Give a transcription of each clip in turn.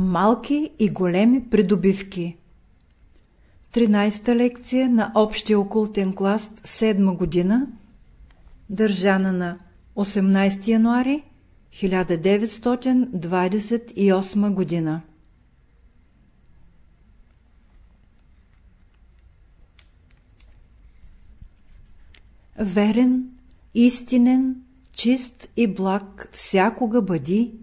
Малки и големи придобивки. 13-та лекция на Общия окултен клас 7 година Държана на 18 януари 1928 година. Верен, истинен, чист и благ всякога бъди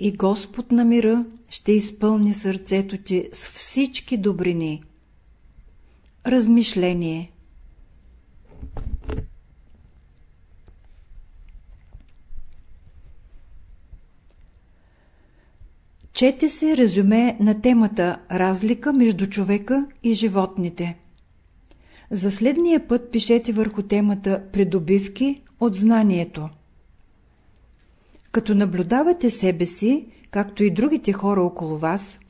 и Господ на мира ще изпълни сърцето ти с всички добрини. Размишление Чете се резюме на темата Разлика между човека и животните. За следния път пишете върху темата Придобивки от знанието. Като наблюдавате себе си, както и другите хора около вас,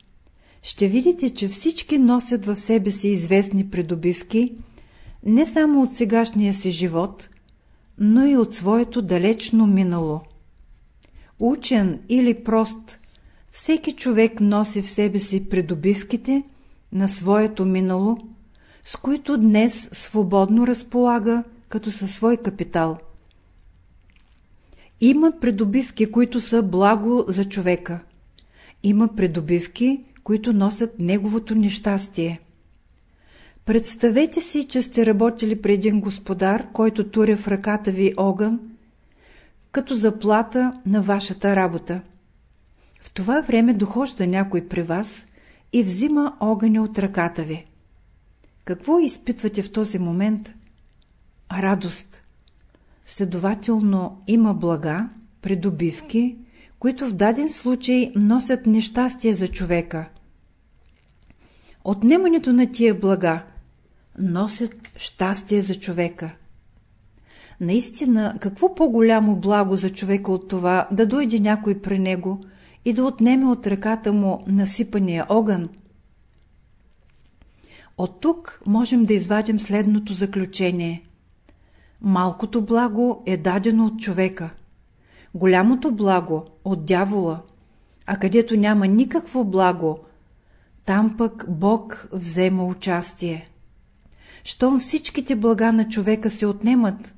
ще видите, че всички носят в себе си известни придобивки, не само от сегашния си живот, но и от своето далечно минало. Учен или прост, всеки човек носи в себе си придобивките на своето минало, с които днес свободно разполага като със свой капитал. Има придобивки, които са благо за човека. Има придобивки, които носят неговото нещастие. Представете си, че сте работили при един господар, който туря в ръката ви огън, като заплата на вашата работа. В това време дохожда някой при вас и взима огъня от ръката ви. Какво изпитвате в този момент? Радост. Следователно има блага, придобивки, които в даден случай носят нещастие за човека. Отнемането на тия блага носят щастие за човека. Наистина, какво по-голямо благо за човека от това да дойде някой при него и да отнеме от ръката му насипания огън? От тук можем да извадим следното заключение. Малкото благо е дадено от човека. Голямото благо от дявола, а където няма никакво благо, там пък Бог взема участие. Щом всичките блага на човека се отнемат,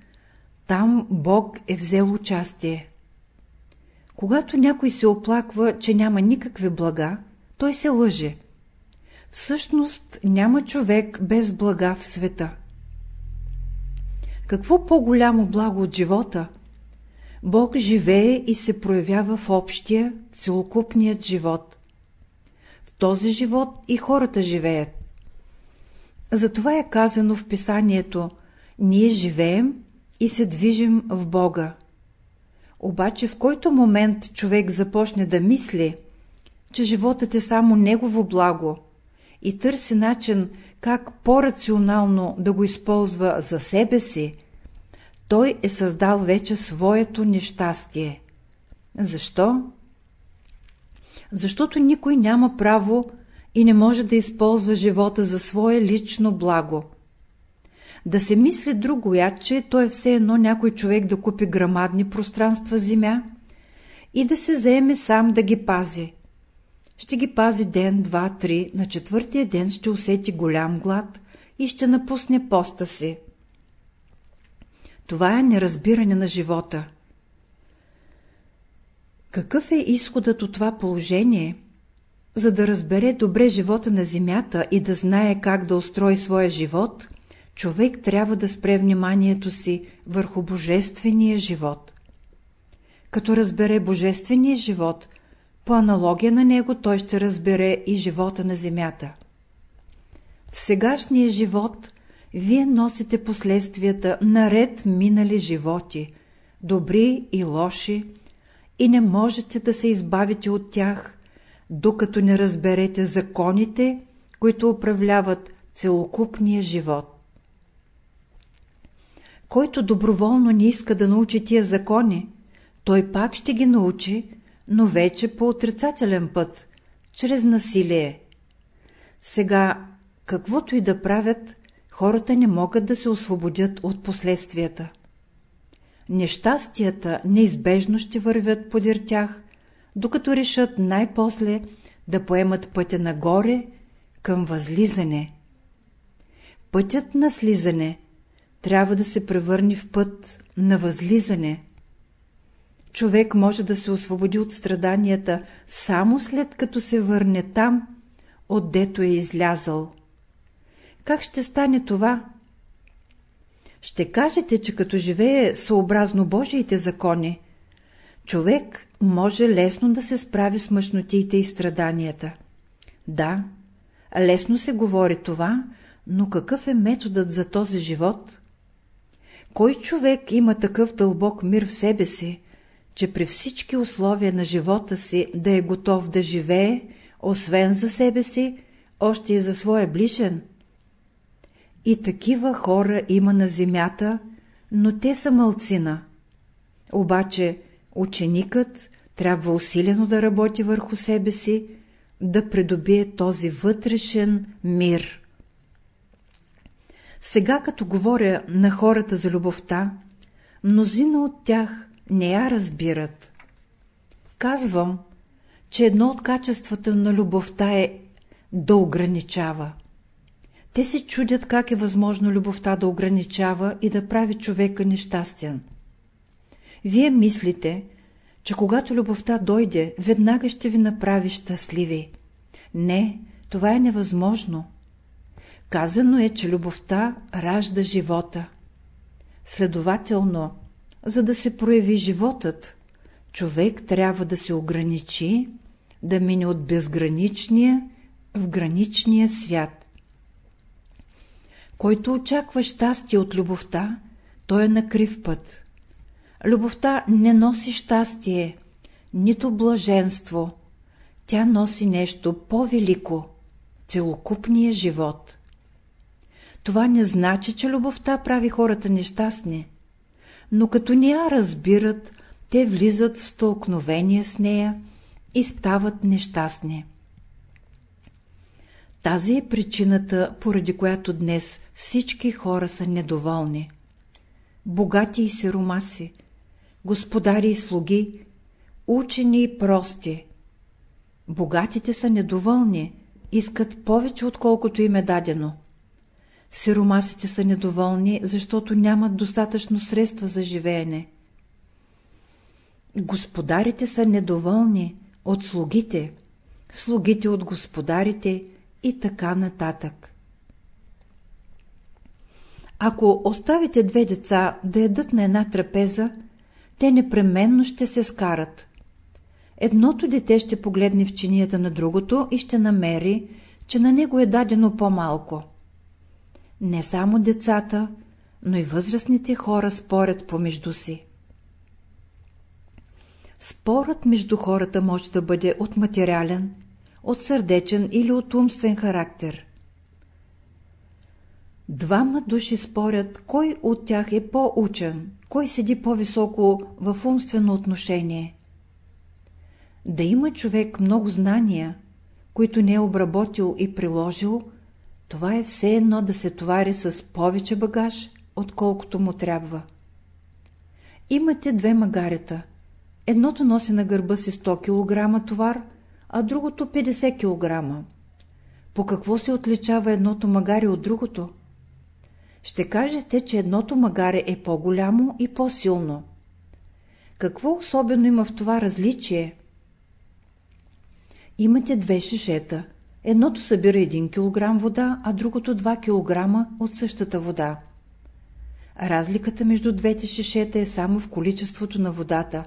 там Бог е взел участие. Когато някой се оплаква, че няма никакви блага, той се лъже. Всъщност няма човек без блага в света. Какво по-голямо благо от живота? Бог живее и се проявява в общия, целокупният живот. В този живот и хората живеят. Затова е казано в писанието «Ние живеем и се движим в Бога». Обаче в който момент човек започне да мисли, че животът е само негово благо и търси начин как по-рационално да го използва за себе си, той е създал вече своето нещастие. Защо? Защото никой няма право и не може да използва живота за свое лично благо. Да се мисли друго яче, то е все едно някой човек да купи грамадни пространства земя и да се заеме сам да ги пази. Ще ги пази ден, два, три, на четвъртия ден ще усети голям глад и ще напусне поста си. Това е неразбиране на живота. Какъв е изходът от това положение? За да разбере добре живота на земята и да знае как да устрои своя живот, човек трябва да спре вниманието си върху божествения живот. Като разбере божествения живот, по аналогия на него той ще разбере и живота на земята. В сегашния живот вие носите последствията наред минали животи, добри и лоши, и не можете да се избавите от тях, докато не разберете законите, които управляват целокупния живот. Който доброволно не иска да научи тия закони, той пак ще ги научи, но вече по отрицателен път, чрез насилие. Сега, каквото и да правят, хората не могат да се освободят от последствията. Нещастията неизбежно ще вървят подир тях, докато решат най-после да поемат пътя нагоре към възлизане. Пътят на слизане трябва да се превърне в път на възлизане. Човек може да се освободи от страданията само след като се върне там, отдето е излязъл. Как ще стане това? Ще кажете, че като живее съобразно Божиите закони, човек може лесно да се справи с мъжнотиите и страданията. Да, лесно се говори това, но какъв е методът за този живот? Кой човек има такъв дълбок мир в себе си, че при всички условия на живота си да е готов да живее, освен за себе си, още и за своя ближен? И такива хора има на земята, но те са мълцина. Обаче ученикът трябва усилено да работи върху себе си, да придобие този вътрешен мир. Сега като говоря на хората за любовта, мнозина от тях не я разбират. Казвам, че едно от качествата на любовта е да ограничава. Те се чудят как е възможно любовта да ограничава и да прави човека нещастен. Вие мислите, че когато любовта дойде, веднага ще ви направи щастливи. Не, това е невъзможно. Казано е, че любовта ражда живота. Следователно, за да се прояви животът, човек трябва да се ограничи, да мине от безграничния в граничния свят. Който очаква щастие от любовта, той е на крив път. Любовта не носи щастие, нито блаженство. Тя носи нещо по-велико – целокупния живот. Това не значи, че любовта прави хората нещастни, но като не я разбират, те влизат в стълкновение с нея и стават нещастни. Тази е причината, поради която днес всички хора са недоволни. Богати и сиромаси, господари и слуги, учени и прости. Богатите са недоволни, искат повече, отколкото им е дадено. Сиромасите са недоволни, защото нямат достатъчно средства за живеене. Господарите са недоволни от слугите, слугите от господарите и така нататък. Ако оставите две деца да ядат на една трапеза, те непременно ще се скарат. Едното дете ще погледне в чинията на другото и ще намери, че на него е дадено по-малко. Не само децата, но и възрастните хора спорят помежду си. Спорът между хората може да бъде от материален, от сърдечен или от умствен характер. Двама души спорят, кой от тях е по-учен, кой седи по-високо в умствено отношение. Да има човек много знания, които не е обработил и приложил, това е все едно да се товари с повече багаж, отколкото му трябва. Имате две магарета. Едното носи на гърба си 100 кг товар, а другото 50 кг. По какво се отличава едното магаре от другото? Ще кажете, че едното магаре е по-голямо и по-силно. Какво особено има в това различие? Имате две шишета – Едното събира 1 кг вода, а другото 2 кг от същата вода. Разликата между двете шишета е само в количеството на водата,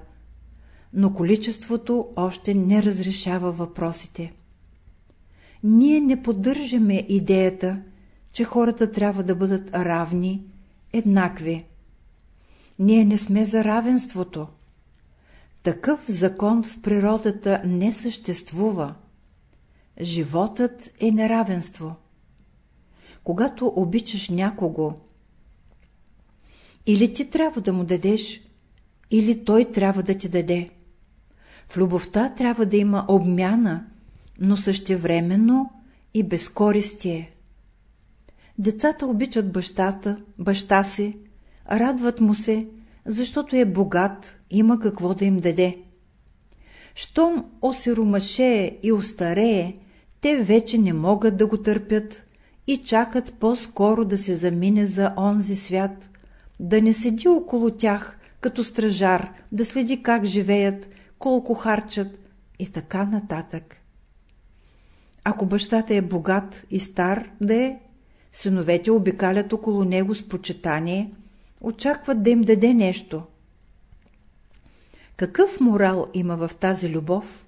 но количеството още не разрешава въпросите. Ние не поддържаме идеята, че хората трябва да бъдат равни, еднакви. Ние не сме за равенството. Такъв закон в природата не съществува. Животът е неравенство. Когато обичаш някого, или ти трябва да му дадеш, или той трябва да ти даде. В любовта трябва да има обмяна, но същевременно и безкористие. Децата обичат бащата, баща си, радват му се, защото е богат, има какво да им даде. Щом осиромашее и остарее, те вече не могат да го търпят и чакат по-скоро да се замине за онзи свят, да не седи около тях като стражар, да следи как живеят, колко харчат и така нататък. Ако бащата е богат и стар да е, синовете обикалят около него с почитание, очакват да им даде нещо. Какъв морал има в тази любов?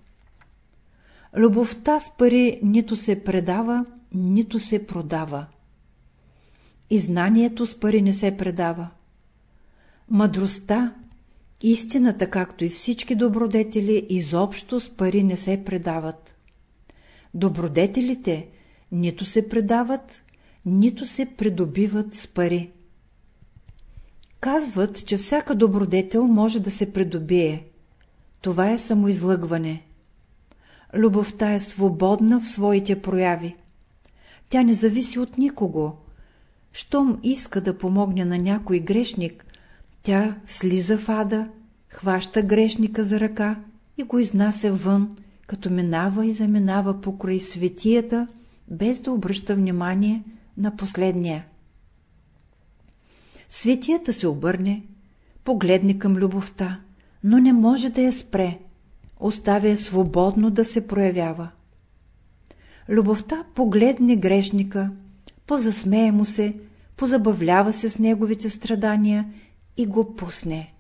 Любовта с пари нито се предава, нито се продава. И знанието с пари не се предава. Мъдростта, истината, както и всички добродетели, изобщо с пари не се предават. Добродетелите нито се предават, нито се придобиват с пари. Казват, че всяка добродетел може да се придобие. Това е самоизлъгване. Любовта е свободна в своите прояви. Тя не зависи от никого. Щом иска да помогне на някой грешник, тя слиза в ада, хваща грешника за ръка и го изнася вън, като минава и заминава покрай светията, без да обръща внимание на последния. Светията се обърне, погледне към любовта, но не може да я спре, оставя свободно да се проявява. Любовта погледне грешника, позасмее му се, позабавлява се с неговите страдания и го пусне.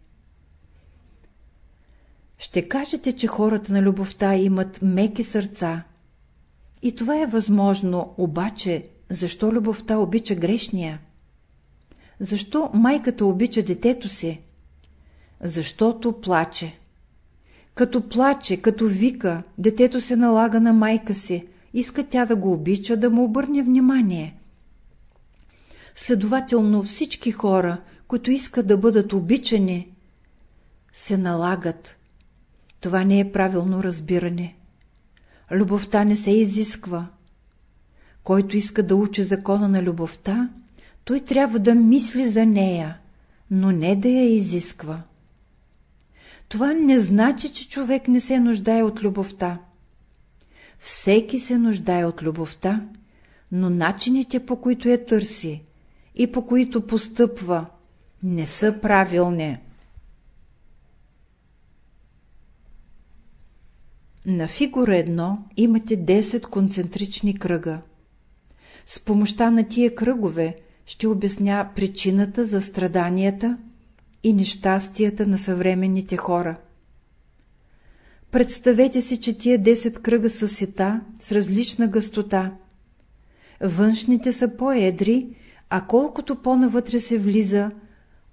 Ще кажете, че хората на любовта имат меки сърца. И това е възможно, обаче защо любовта обича грешния? Защо майката обича детето си? Защото плаче. Като плаче, като вика, детето се налага на майка си, иска тя да го обича, да му обърне внимание. Следователно всички хора, които искат да бъдат обичани, се налагат. Това не е правилно разбиране. Любовта не се изисква. Който иска да учи закона на любовта, той трябва да мисли за нея, но не да я изисква. Това не значи, че човек не се нуждае от любовта. Всеки се нуждае от любовта, но начините по които я търси и по които постъпва не са правилни. На фигура едно имате 10 концентрични кръга. С помощта на тия кръгове ще обясня причината за страданията и нещастията на съвременните хора. Представете си, че тия 10 кръга са сета с различна гъстота. Външните са по-едри, а колкото по-навътре се влиза,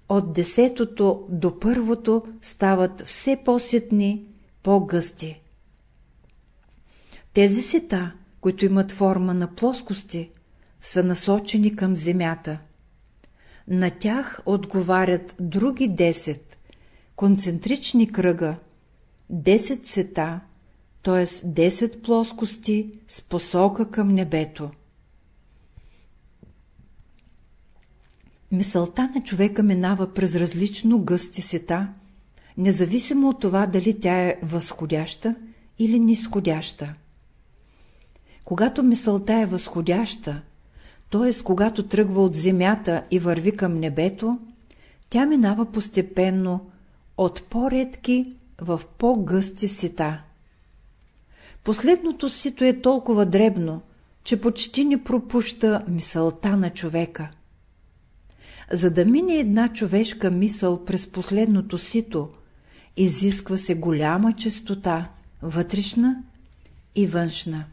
от десетото до първото стават все по-ситни, по-гъсти. Тези сета, които имат форма на плоскости, са насочени към земята. На тях отговарят други 10 концентрични кръга, 10 сета, т.е. 10 плоскости с посока към небето. Мисълта на човека минава през различно гъсти сета, независимо от това дали тя е възходяща или нисходяща. Когато мисълта е възходяща, т.е. когато тръгва от земята и върви към небето, тя минава постепенно от по-редки в по-гъсти сита. Последното сито е толкова дребно, че почти не пропуща мисълта на човека. За да мине една човешка мисъл през последното сито, изисква се голяма чистота, вътрешна и външна.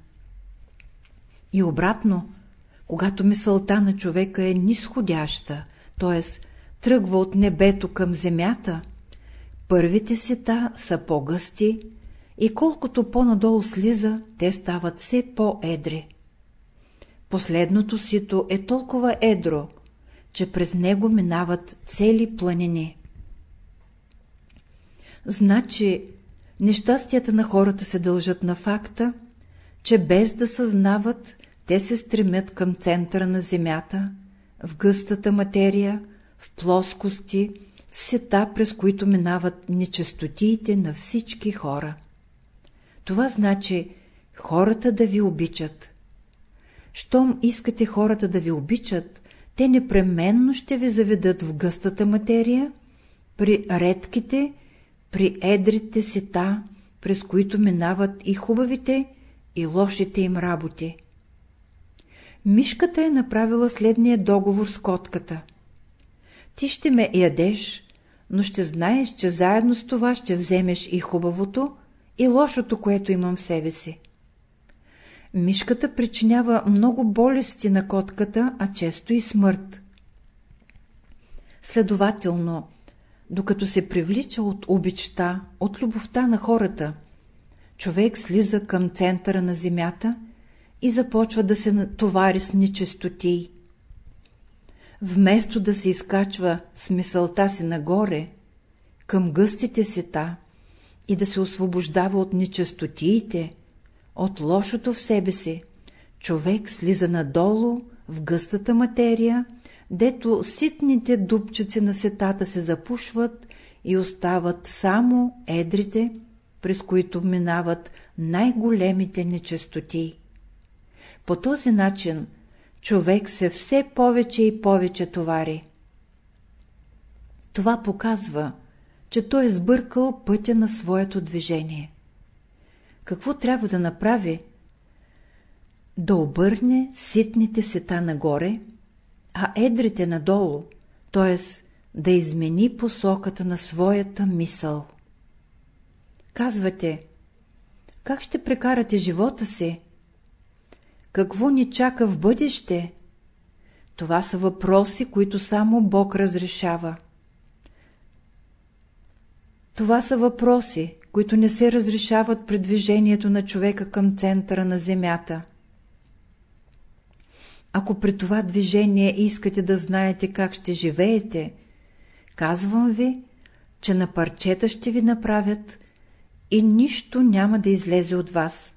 И обратно, когато мисълта на човека е нисходяща, т.е. тръгва от небето към земята, първите сета са по-гъсти и колкото по-надолу слиза, те стават все по-едри. Последното сито е толкова едро, че през него минават цели планини. Значи, нещастията на хората се дължат на факта, че без да съзнават, те се стремят към центъра на Земята, в гъстата материя, в плоскости, в сета, през които минават нечестотиите на всички хора. Това значи хората да ви обичат. Щом искате хората да ви обичат, те непременно ще ви заведат в гъстата материя, при редките, при едрите сета, през които минават и хубавите, и лошите им работи. Мишката е направила следния договор с котката. Ти ще ме ядеш, но ще знаеш, че заедно с това ще вземеш и хубавото, и лошото, което имам в себе си. Мишката причинява много болести на котката, а често и смърт. Следователно, докато се привлича от обичта, от любовта на хората, човек слиза към центъра на земята и започва да се товари с нечистоти. Вместо да се изкачва с мисълта си нагоре, към гъстите сета и да се освобождава от нечистотиите, от лошото в себе си, човек слиза надолу в гъстата материя, дето ситните дупчици на сетата се запушват и остават само едрите, през които минават най-големите нечистоти. По този начин човек се все повече и повече товари. Това показва, че той е сбъркал пътя на своето движение. Какво трябва да направи? Да обърне ситните сета нагоре, а едрите надолу, т.е. да измени посоката на своята мисъл. Казвате, как ще прекарате живота си? Какво ни чака в бъдеще? Това са въпроси, които само Бог разрешава. Това са въпроси, които не се разрешават при движението на човека към центъра на Земята. Ако при това движение искате да знаете как ще живеете, казвам ви, че на парчета ще ви направят и нищо няма да излезе от вас.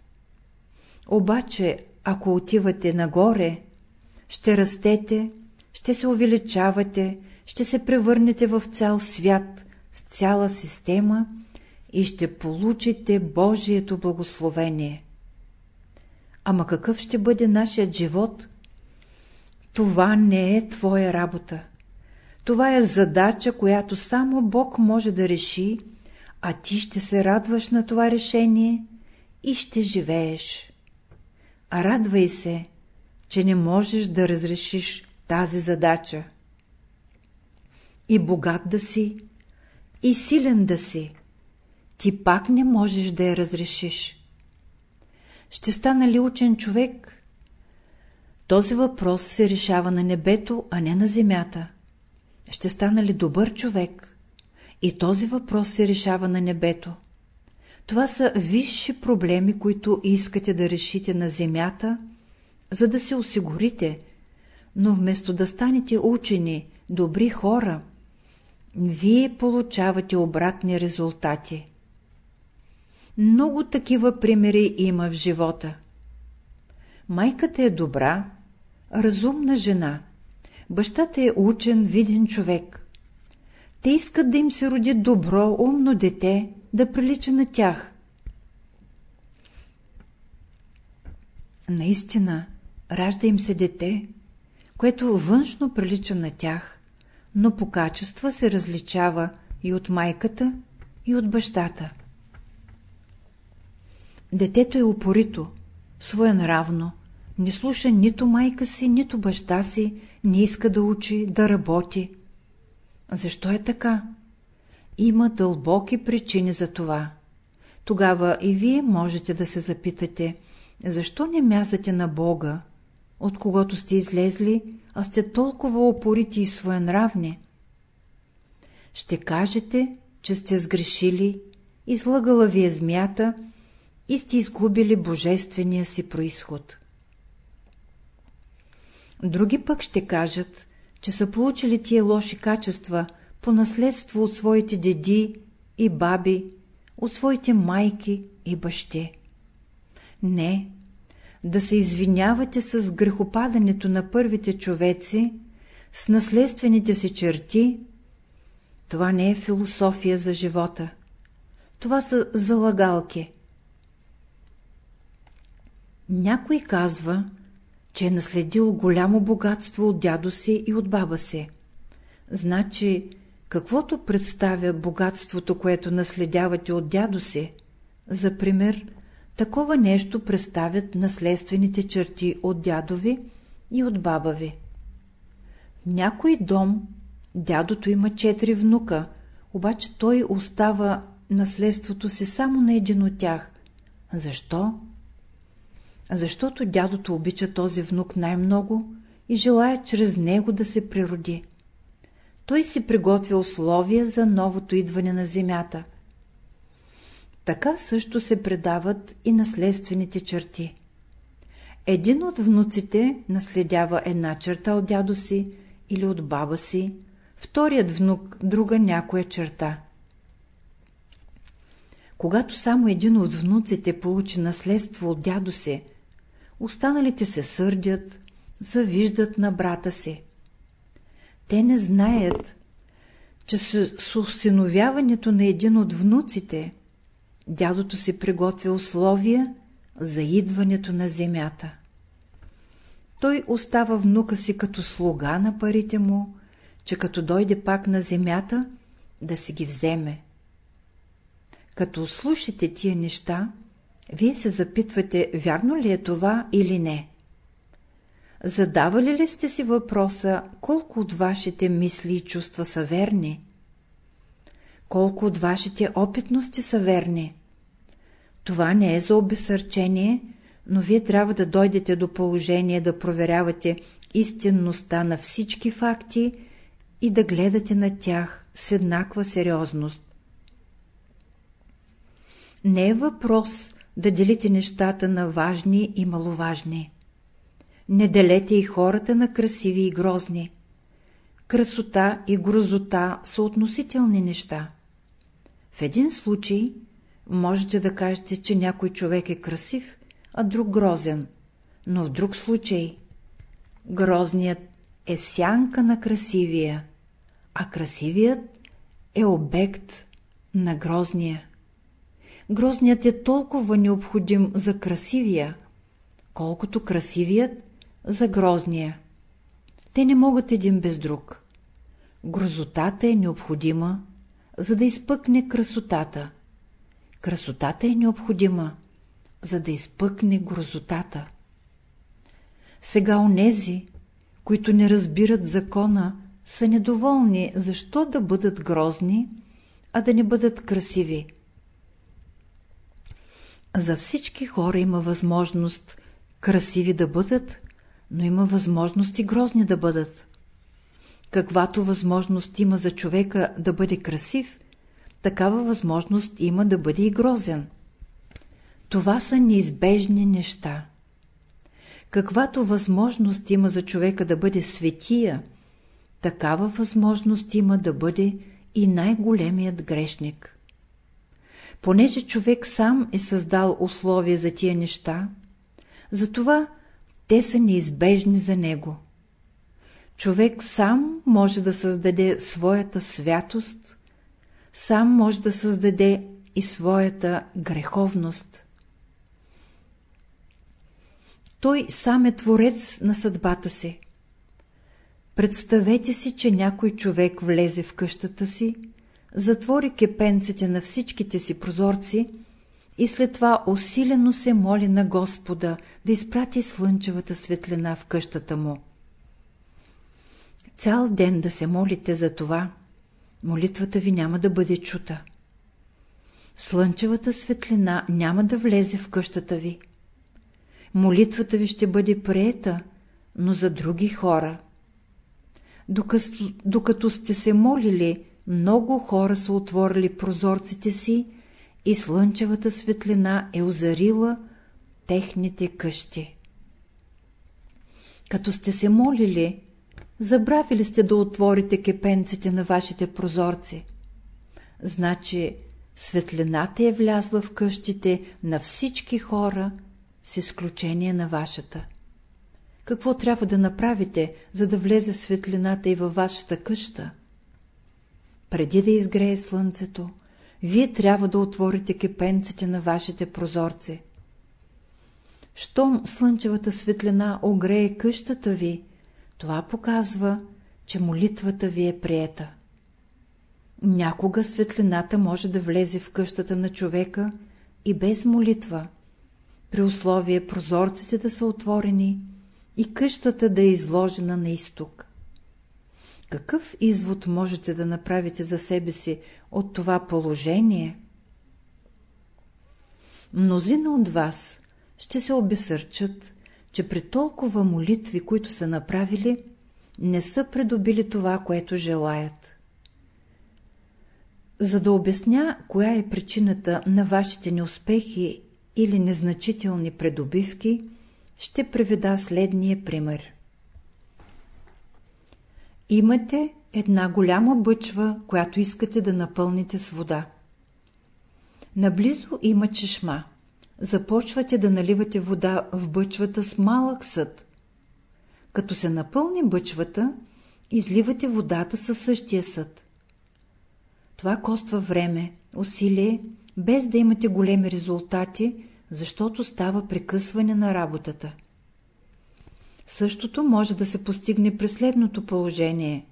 Обаче, ако отивате нагоре, ще растете, ще се увеличавате, ще се превърнете в цял свят, в цяла система и ще получите Божието благословение. Ама какъв ще бъде нашият живот? Това не е твоя работа. Това е задача, която само Бог може да реши, а ти ще се радваш на това решение и ще живееш. Радвай се, че не можеш да разрешиш тази задача. И богат да си, и силен да си, ти пак не можеш да я разрешиш. Ще стана ли учен човек? Този въпрос се решава на небето, а не на земята. Ще стана ли добър човек? И този въпрос се решава на небето. Това са висши проблеми, които искате да решите на земята, за да се осигурите, но вместо да станете учени, добри хора, вие получавате обратни резултати. Много такива примери има в живота. Майката е добра, разумна жена. Бащата е учен, виден човек. Те искат да им се роди добро, умно дете, да прилича на тях. Наистина, ражда им се дете, което външно прилича на тях, но по качества се различава и от майката, и от бащата. Детето е упорито, своенравно, не слуша нито майка си, нито баща си, не иска да учи, да работи. Защо е така? Има дълбоки причини за това. Тогава и вие можете да се запитате, защо не мязате на Бога, от когото сте излезли, а сте толкова опорити и своенравни? Ще кажете, че сте сгрешили, излъгала ви е змята и сте изгубили божествения си происход. Други пък ще кажат, че са получили тия лоши качества по наследство от своите деди и баби, от своите майки и бащи. Не, да се извинявате с грехопадането на първите човеци, с наследствените си черти, това не е философия за живота. Това са залагалки. Някой казва, че е наследил голямо богатство от дядо си и от баба си. Значи, каквото представя богатството, което наследявате от дядо си, за пример, такова нещо представят наследствените черти от дядови и от баба ви. В някой дом дядото има четири внука, обаче той остава наследството си само на един от тях. Защо? Защото дядото обича този внук най-много и желая чрез него да се природи. Той си приготвя условия за новото идване на земята. Така също се предават и наследствените черти. Един от внуците наследява една черта от дядо си или от баба си, вторият внук друга някоя черта. Когато само един от внуците получи наследство от дядо си, останалите се сърдят, завиждат на брата си. Те не знаят, че с усиновяването на един от внуците дядото си приготвя условия за идването на земята. Той остава внука си като слуга на парите му, че като дойде пак на земята, да си ги вземе. Като слушате тия неща, вие се запитвате, вярно ли е това или не. Задавали ли сте си въпроса, колко от вашите мисли и чувства са верни? Колко от вашите опитности са верни? Това не е за обесърчение, но вие трябва да дойдете до положение да проверявате истинността на всички факти и да гледате на тях с еднаква сериозност. Не е въпрос да делите нещата на важни и маловажни. Не делете и хората на красиви и грозни. Красота и грозота са относителни неща. В един случай можете да кажете, че някой човек е красив, а друг грозен, но в друг случай грозният е сянка на красивия, а красивият е обект на грозния. Грозният е толкова необходим за красивия, колкото красивият за грозния. Те не могат един без друг. Грозотата е необходима, за да изпъкне красотата. Красотата е необходима, за да изпъкне грозотата. Сега онези, които не разбират закона, са недоволни, защо да бъдат грозни, а да не бъдат красиви. За всички хора има възможност красиви да бъдат, но има възможност и грозни да бъдат. Каквато възможност има за човека да бъде красив, такава възможност има да бъде и грозен. Това са неизбежни неща. Каквато възможност има за човека да бъде светия, такава възможност има да бъде и най-големият грешник. Понеже човек сам е създал условия за тия неща, затова те са неизбежни за него. Човек сам може да създаде своята святост, сам може да създаде и своята греховност. Той сам е творец на съдбата си. Представете си, че някой човек влезе в къщата си, затвори кепенците на всичките си прозорци и след това усилено се моли на Господа да изпрати слънчевата светлина в къщата му. Цял ден да се молите за това, молитвата ви няма да бъде чута. Слънчевата светлина няма да влезе в къщата ви. Молитвата ви ще бъде приета, но за други хора. Докато, докато сте се молили, много хора са отворили прозорците си и слънчевата светлина е озарила техните къщи. Като сте се молили, забравили сте да отворите кепенците на вашите прозорци. Значи светлината е влязла в къщите на всички хора, с изключение на вашата. Какво трябва да направите, за да влезе светлината и във вашата къща? Преди да изгрее слънцето, вие трябва да отворите кепенците на вашите прозорци. Щом слънчевата светлина огрее къщата ви, това показва, че молитвата ви е приета. Някога светлината може да влезе в къщата на човека и без молитва, при условие прозорците да са отворени и къщата да е изложена на изток. Какъв извод можете да направите за себе си от това положение? Мнозина от вас ще се обесърчат, че при толкова молитви, които са направили, не са придобили това, което желаят. За да обясня коя е причината на вашите неуспехи или незначителни предобивки, ще приведа следния пример. Имате една голяма бъчва, която искате да напълните с вода. Наблизо има чешма. Започвате да наливате вода в бъчвата с малък съд. Като се напълни бъчвата, изливате водата със същия съд. Това коства време, усилие, без да имате големи резултати, защото става прекъсване на работата. Същото може да се постигне при следното положение.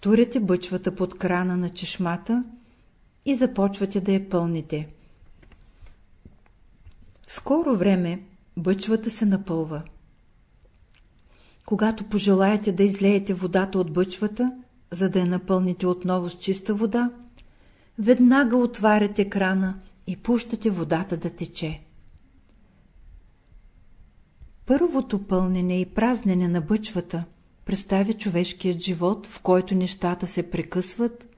Туряте бъчвата под крана на чешмата и започвате да я пълните. В скоро време бъчвата се напълва. Когато пожелаете да излеете водата от бъчвата, за да я напълните отново с чиста вода, веднага отваряте крана и пущате водата да тече. Първото пълнене и празнене на бъчвата представя човешкият живот, в който нещата се прекъсват,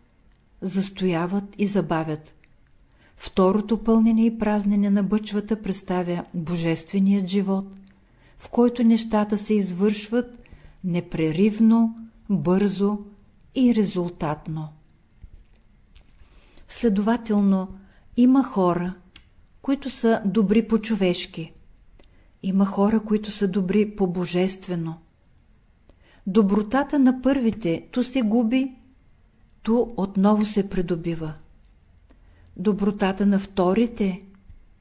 застояват и забавят. Второто пълнене и празнене на бъчвата представя божественият живот, в който нещата се извършват непреривно, бързо и резултатно. Следователно, има хора, които са добри по-човешки. Има хора, които са добри по-божествено. Добротата на първите то се губи, то отново се придобива. Добротата на вторите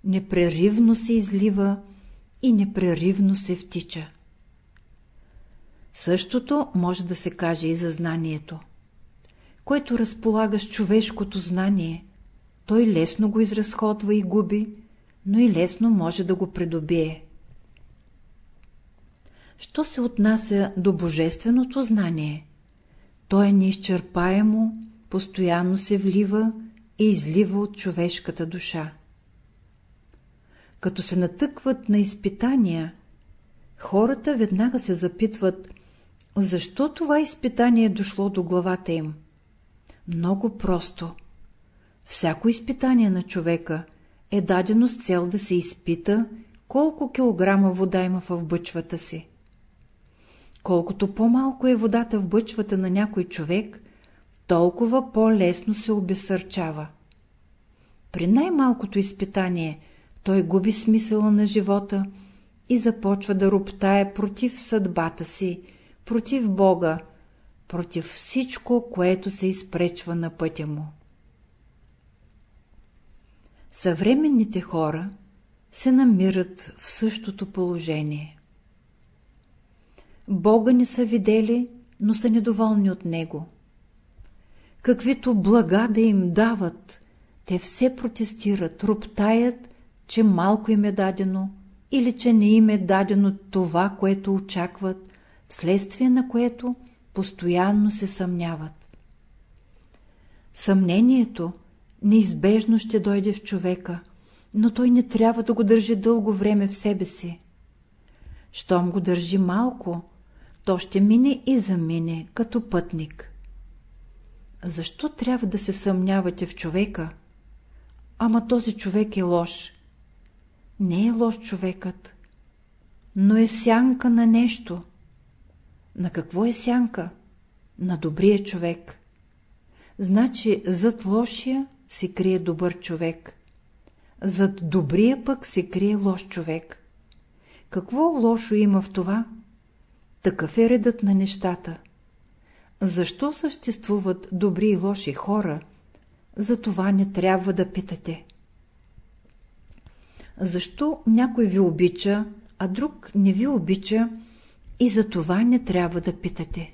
непреривно се излива и непреривно се втича. Същото може да се каже и за знанието. Който разполага с човешкото знание, той лесно го изразходва и губи, но и лесно може да го придобие. Що се отнася до божественото знание, то е неизчерпаемо, постоянно се влива и излива от човешката душа. Като се натъкват на изпитания, хората веднага се запитват, защо това изпитание е дошло до главата им. Много просто. Всяко изпитание на човека е дадено с цел да се изпита колко килограма вода има в бъчвата си. Колкото по-малко е водата в бъчвата на някой човек, толкова по-лесно се обесърчава. При най-малкото изпитание той губи смисъла на живота и започва да роптае против съдбата си, против Бога, против всичко, което се изпречва на пътя му. Съвременните хора се намират в същото положение. Бога не са видели, но са недоволни от Него. Каквито блага да им дават, те все протестират, роптаят, че малко им е дадено или че не им е дадено това, което очакват, вследствие на което постоянно се съмняват. Съмнението неизбежно ще дойде в човека, но той не трябва да го държи дълго време в себе си. Щом го държи малко, то ще мине и замине като пътник. Защо трябва да се съмнявате в човека? Ама този човек е лош. Не е лош човекът, но е сянка на нещо. На какво е сянка? На добрия човек. Значи зад лошия се крие добър човек. Зад добрия пък се крие лош човек. Какво лошо има в това? Такъв е редът на нещата. Защо съществуват добри и лоши хора? За това не трябва да питате. защо някой ви обича, а друг не ви обича и за това не трябва да питате.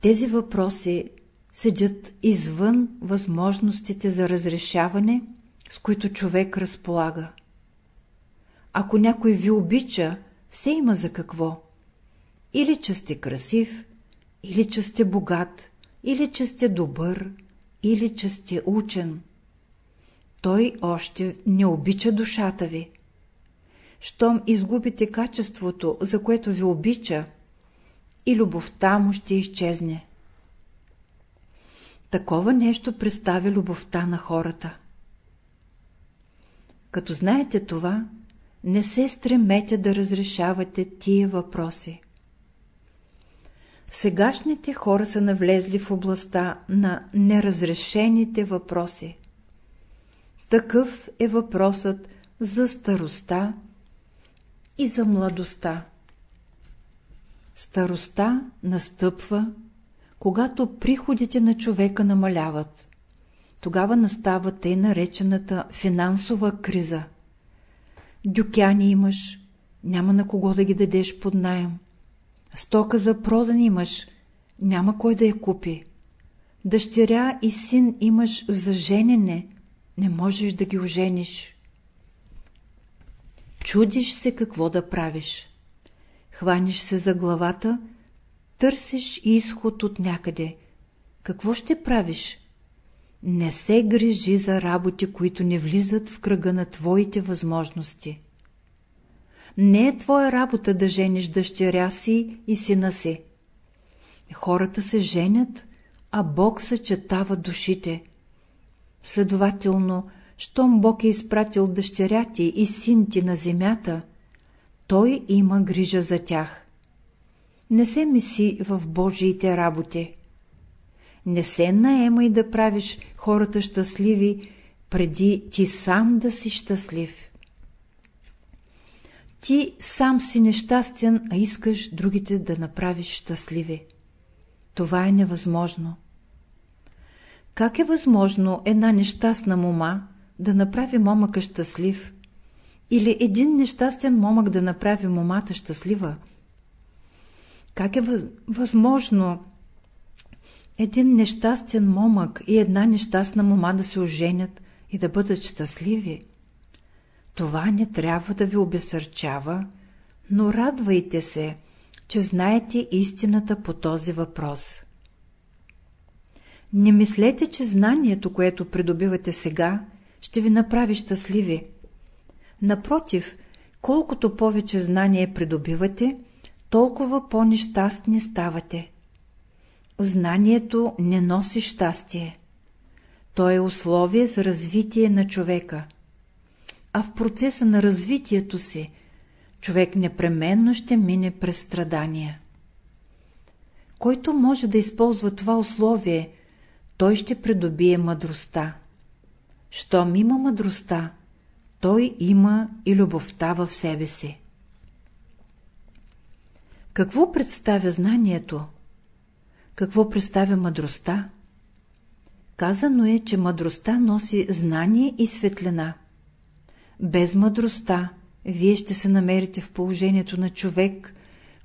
Тези въпроси седят извън възможностите за разрешаване, с които човек разполага. Ако някой ви обича, все има за какво. Или че сте красив, или че сте богат, или че сте добър, или че сте учен. Той още не обича душата ви. Щом изгубите качеството, за което ви обича, и любовта му ще изчезне. Такова нещо представя любовта на хората. Като знаете това, не се стремете да разрешавате тия въпроси. Сегашните хора са навлезли в областта на неразрешените въпроси. Такъв е въпросът за староста и за младостта. Староста настъпва, когато приходите на човека намаляват. Тогава настава тъй наречената финансова криза. Дюкяни имаш, няма на кого да ги дадеш под найем. Стока за продан имаш, няма кой да я купи. Дъщеря и син имаш за женене, не можеш да ги ожениш. Чудиш се какво да правиш. Хваниш се за главата, търсиш изход от някъде. Какво ще правиш? Не се грижи за работи, които не влизат в кръга на твоите възможности. Не е твоя работа да жениш дъщеря си и сина си. Хората се женят, а Бог съчетава душите. Следователно, щом Бог е изпратил дъщеря ти и син ти на земята, Той има грижа за тях. Не се миси в Божиите работи. Не се наемай да правиш хората щастливи, преди ти сам да си щастлив. Ти сам си нещастен, а искаш другите да направиш щастливи. Това е невъзможно. Как е възможно една нещастна мома да направи момъка щастлив или един нещастен момък да направи момата щастлива? Как е възможно един нещастен момък и една нещастна мома да се оженят и да бъдат щастливи? Това не трябва да ви обесърчава, но радвайте се, че знаете истината по този въпрос. Не мислете, че знанието, което придобивате сега, ще ви направи щастливи. Напротив, колкото повече знание придобивате, толкова по-нещастни ставате. Знанието не носи щастие. То е условие за развитие на човека – а в процеса на развитието си човек непременно ще мине през страдания. Който може да използва това условие, той ще придобие мъдростта. Щом има мъдростта, той има и любовта в себе си. Какво представя знанието? Какво представя мъдростта? Казано е, че мъдростта носи знание и светлина. Без мъдростта вие ще се намерите в положението на човек,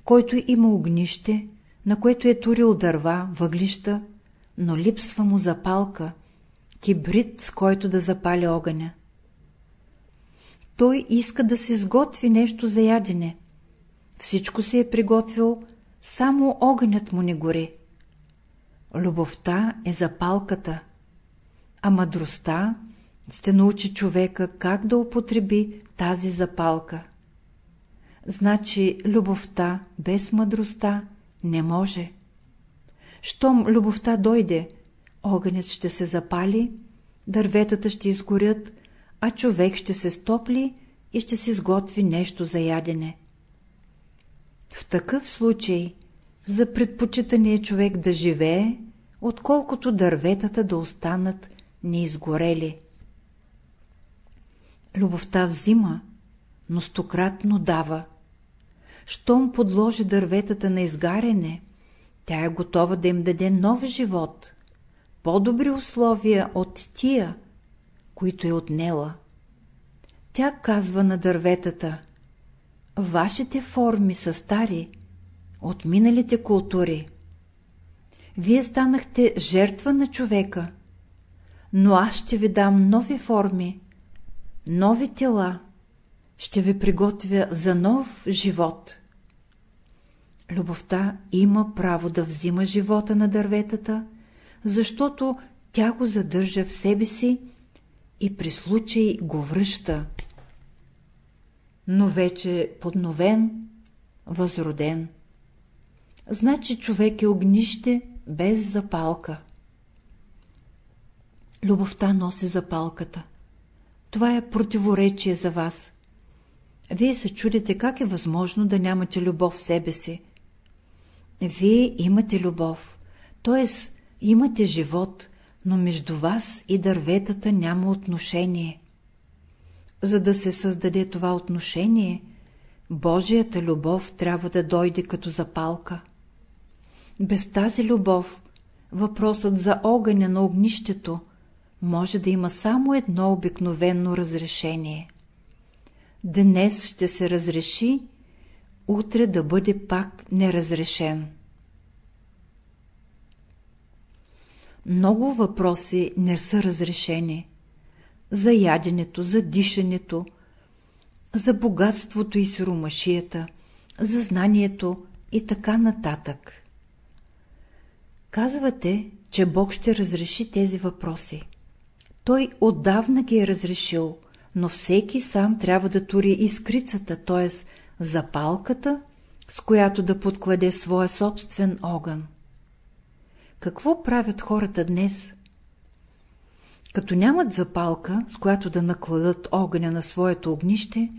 който има огнище, на което е турил дърва, въглища, но липсва му запалка, кибрид, с който да запали огъня. Той иска да се сготви нещо за ядене. Всичко се е приготвил, само огънят му не гори. Любовта е запалката, а мъдростта ще научи човека как да употреби тази запалка. Значи любовта без мъдростта не може. Щом любовта дойде, огънят ще се запали, дърветата ще изгорят, а човек ще се стопли и ще си сготви нещо за ядене. В такъв случай за предпочитане човек да живее, отколкото дърветата да останат неизгорели. Любовта взима, но стократно дава. Щом подложи дърветата на изгаряне, тя е готова да им даде нов живот, по-добри условия от тия, които е отнела. Тя казва на дърветата Вашите форми са стари, от миналите култури. Вие станахте жертва на човека, но аз ще ви дам нови форми, нови тела, ще ви приготвя за нов живот. Любовта има право да взима живота на дърветата, защото тя го задържа в себе си и при случай го връща. Но вече подновен, възроден. Значи човек е огнище без запалка. Любовта носи запалката. Това е противоречие за вас. Вие се чудите как е възможно да нямате любов в себе си. Вие имате любов, т.е. имате живот, но между вас и дърветата няма отношение. За да се създаде това отношение, Божията любов трябва да дойде като запалка. Без тази любов, въпросът за огъня на огнището може да има само едно обикновено разрешение. Днес ще се разреши, утре да бъде пак неразрешен. Много въпроси не са разрешени. За яденето, за дишането, за богатството и сиромашията, за знанието и така нататък. Казвате, че Бог ще разреши тези въпроси. Той отдавна ги е разрешил, но всеки сам трябва да тури искрицата, т.е. запалката, с която да подкладе своя собствен огън. Какво правят хората днес? Като нямат запалка, с която да накладат огъня на своето огнище,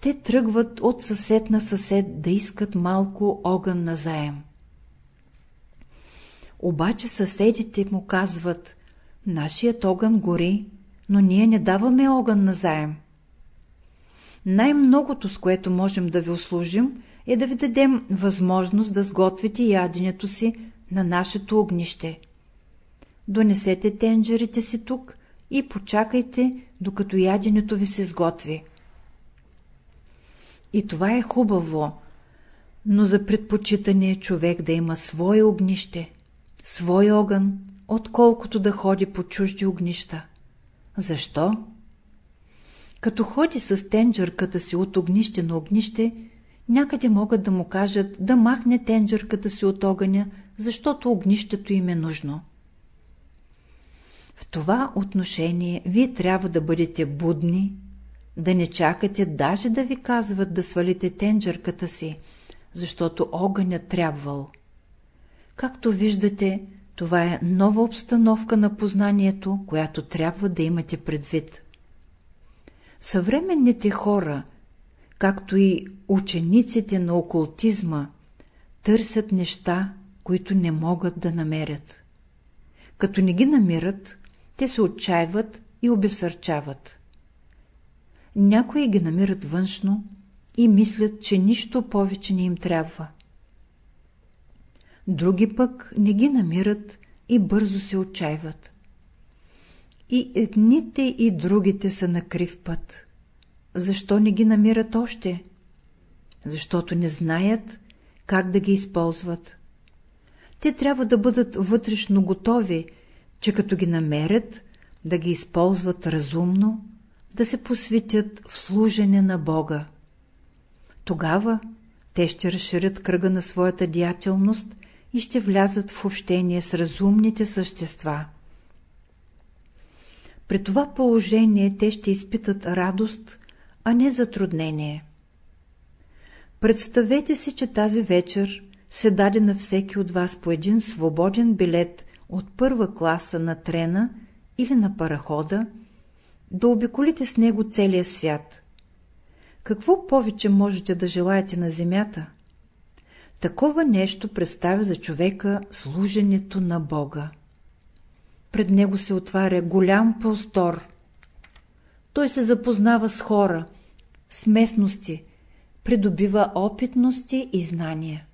те тръгват от съсед на съсед да искат малко огън на заем. Обаче съседите му казват, нашият огън гори, но ние не даваме огън на заем. Най-многото, с което можем да ви услужим, е да ви дадем възможност да сготвите яденето си на нашето огнище. Донесете тенджерите си тук и почакайте, докато яденето ви се сготви. И това е хубаво, но за предпочитане човек да има свое огнище, свой огън, отколкото да ходи по чужди огнища. Защо? Като ходи с тенджерката си от огнище на огнище, някъде могат да му кажат да махне тенджерката си от огъня, защото огнището им е нужно. В това отношение вие трябва да бъдете будни, да не чакате даже да ви казват да свалите тенджерката си, защото огънят трябвал. Както виждате, това е нова обстановка на познанието, която трябва да имате предвид. Съвременните хора, както и учениците на окултизма, търсят неща, които не могат да намерят. Като не ги намират, те се отчаиват и обесърчават. Някои ги намират външно и мислят, че нищо повече не им трябва. Други пък не ги намират и бързо се отчаиват. И едните и другите са на крив път. Защо не ги намират още? Защото не знаят как да ги използват. Те трябва да бъдат вътрешно готови, че като ги намерят, да ги използват разумно, да се посветят в служене на Бога. Тогава те ще разширят кръга на своята деятелност и ще влязат в общение с разумните същества. При това положение те ще изпитат радост, а не затруднение. Представете си, че тази вечер се даде на всеки от вас по един свободен билет от първа класа на трена или на парахода, да обиколите с него целия свят. Какво повече можете да желаете на земята? Такова нещо представя за човека служенето на Бога. Пред него се отваря голям простор. Той се запознава с хора, с местности, придобива опитности и знания.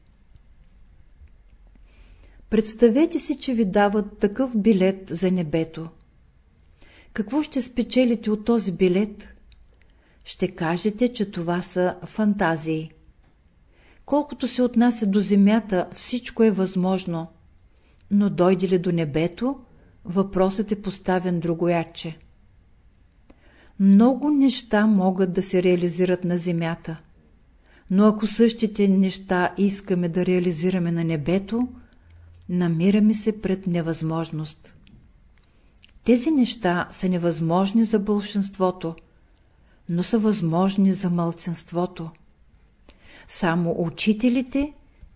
Представете си, че ви дават такъв билет за небето. Какво ще спечелите от този билет? ще кажете, че това са фантазии. Колкото се отнася до земята, всичко е възможно, но дойде ли до небето, въпросът е поставен другояче. Много неща могат да се реализират на земята, но ако същите неща искаме да реализираме на небето, намираме се пред невъзможност. Тези неща са невъзможни за бълшинството, но са възможни за мълцинството. Само учителите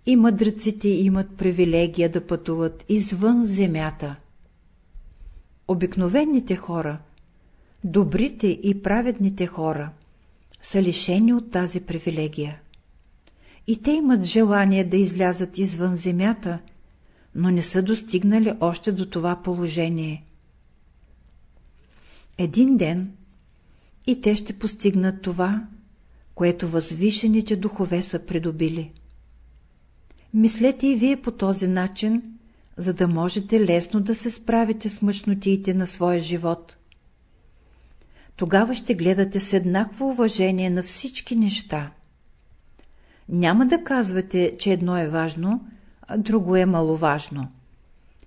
и мъдреците имат привилегия да пътуват извън земята. Обикновените хора, добрите и праведните хора са лишени от тази привилегия. И те имат желание да излязат извън земята, но не са достигнали още до това положение. Един ден и те ще постигнат това, което възвишените духове са придобили. Мислете и вие по този начин, за да можете лесно да се справите с мъчнотиите на своя живот. Тогава ще гледате с еднакво уважение на всички неща. Няма да казвате, че едно е важно, а друго е маловажно.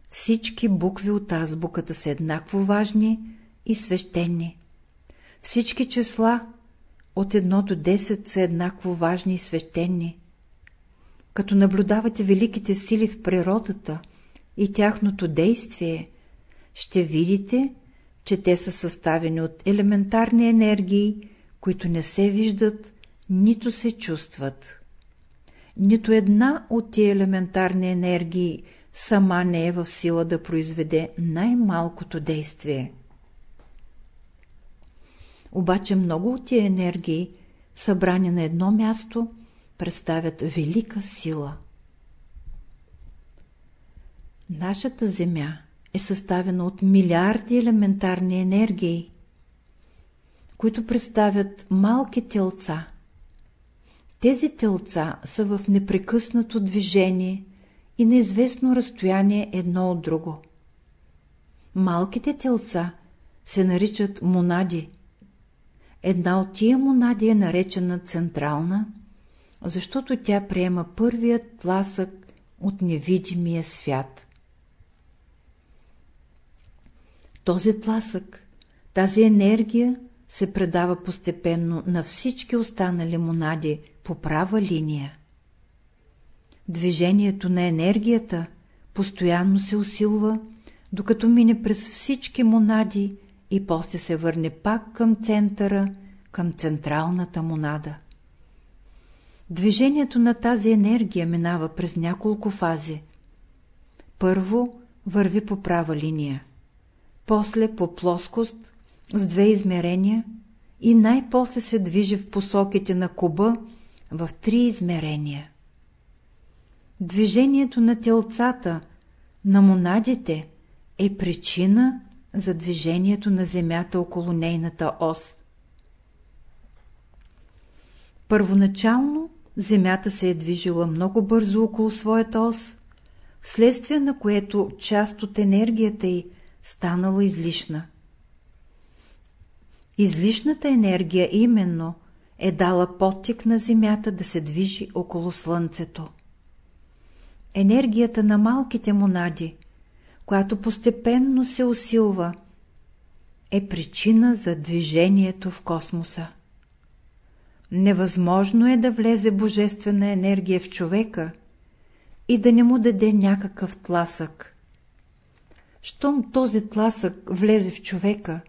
Всички букви от азбуката са еднакво важни и свещени. Всички числа от 1 до 10 са еднакво важни и свещени. Като наблюдавате великите сили в природата и тяхното действие, ще видите, че те са съставени от елементарни енергии, които не се виждат, нито се чувстват. Нито една от тия елементарни енергии сама не е в сила да произведе най-малкото действие. Обаче много от тия енергии, събрани на едно място, представят велика сила. Нашата Земя е съставена от милиарди елементарни енергии, които представят малки телца. Тези телца са в непрекъснато движение и на известно разстояние едно от друго. Малките телца се наричат монади. Една от тия монади е наречена централна, защото тя приема първият тласък от невидимия свят. Този тласък, тази енергия се предава постепенно на всички останали монади по права линия. Движението на енергията постоянно се усилва, докато мине през всички монади и после се върне пак към центъра, към централната монада. Движението на тази енергия минава през няколко фази. Първо върви по права линия, после по плоскост с две измерения и най-после се движи в посоките на куба в три измерения. Движението на телцата, на монадите е причина за движението на Земята около нейната ос. Първоначално Земята се е движила много бързо около своята ос, вследствие на което част от енергията й станала излишна. Излишната енергия именно е дала подтик на Земята да се движи около Слънцето. Енергията на малките монади, която постепенно се усилва, е причина за движението в космоса. Невъзможно е да влезе божествена енергия в човека и да не му даде някакъв тласък. Щом този тласък влезе в човека,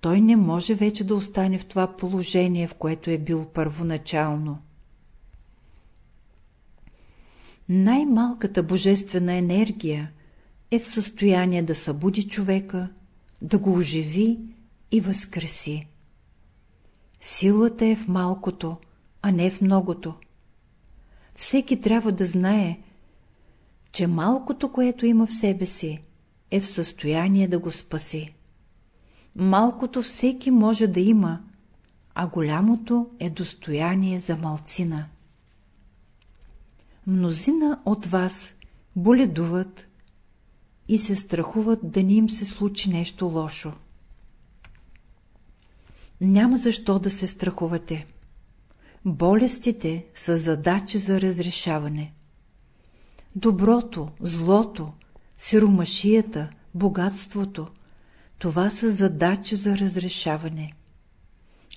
той не може вече да остане в това положение, в което е бил първоначално. Най-малката божествена енергия е в състояние да събуди човека, да го оживи и възкреси. Силата е в малкото, а не в многото. Всеки трябва да знае, че малкото, което има в себе си, е в състояние да го спаси. Малкото всеки може да има, а голямото е достояние за малцина. Мнозина от вас боледуват и се страхуват да ни им се случи нещо лошо. няма защо да се страхувате. Болестите са задачи за разрешаване. Доброто, злото, сиромашията, богатството – това са задачи за разрешаване.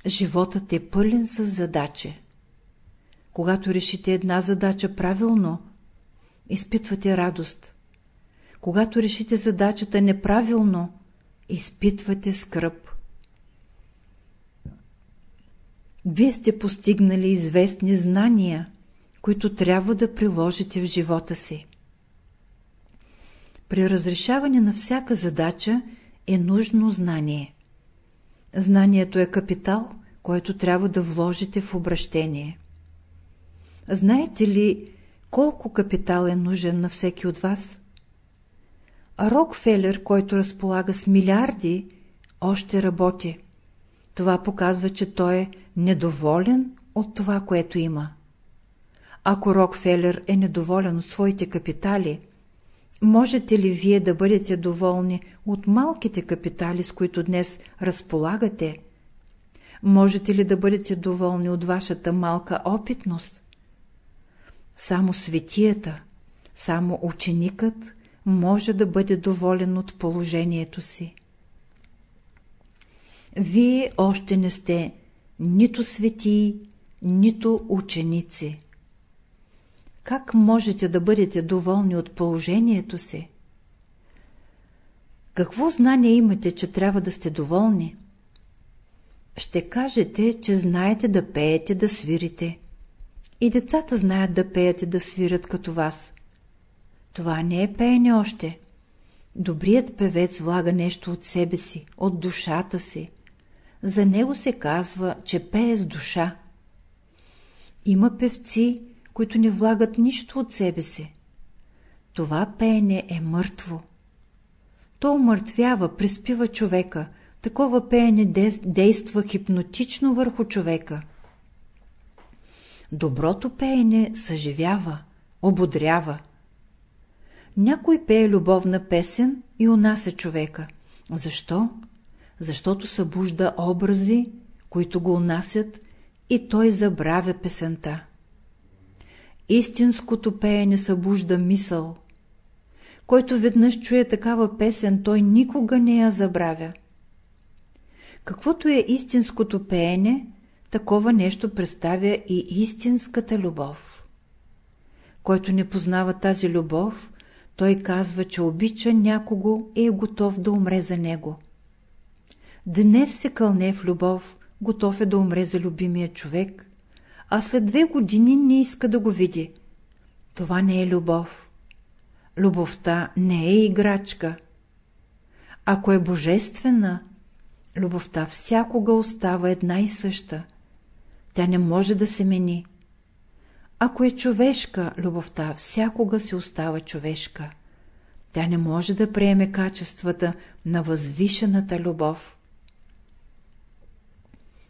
Животът е пълен с задачи. Когато решите една задача правилно, изпитвате радост. Когато решите задачата неправилно, изпитвате скръп. Вие сте постигнали известни знания, които трябва да приложите в живота си. При разрешаване на всяка задача е нужно знание. Знанието е капитал, който трябва да вложите в обращение. Знаете ли колко капитал е нужен на всеки от вас? Рокфелер, който разполага с милиарди, още работи. Това показва, че той е недоволен от това, което има. Ако Рокфелер е недоволен от своите капитали, можете ли вие да бъдете доволни от малките капитали, с които днес разполагате? Можете ли да бъдете доволни от вашата малка опитност? Само светията, само ученикът може да бъде доволен от положението си. Вие още не сте нито светии, нито ученици. Как можете да бъдете доволни от положението си? Какво знание имате, че трябва да сте доволни? Ще кажете, че знаете да пеете, да свирите. И децата знаят да пеят и да свирят като вас. Това не е пеене още. Добрият певец влага нещо от себе си, от душата си. За него се казва, че пее с душа. Има певци, които не влагат нищо от себе си. Това пеене е мъртво. То умъртвява, приспива човека. Такова пеене действа хипнотично върху човека. Доброто пеене съживява, ободрява. Някой пее любовна песен и унася човека. Защо? Защото събужда образи, които го унасят и той забравя песента. Истинското пеене събужда мисъл. Който веднъж чуе такава песен, той никога не я забравя. Каквото е истинското пеене, такова нещо представя и истинската любов. Който не познава тази любов, той казва, че обича някого и е готов да умре за него. Днес се кълне в любов, готов е да умре за любимия човек, а след две години не иска да го види. Това не е любов. Любовта не е играчка. Ако е божествена, любовта всякога остава една и съща. Тя не може да се мени. Ако е човешка, любовта всякога се остава човешка. Тя не може да приеме качествата на възвишената любов.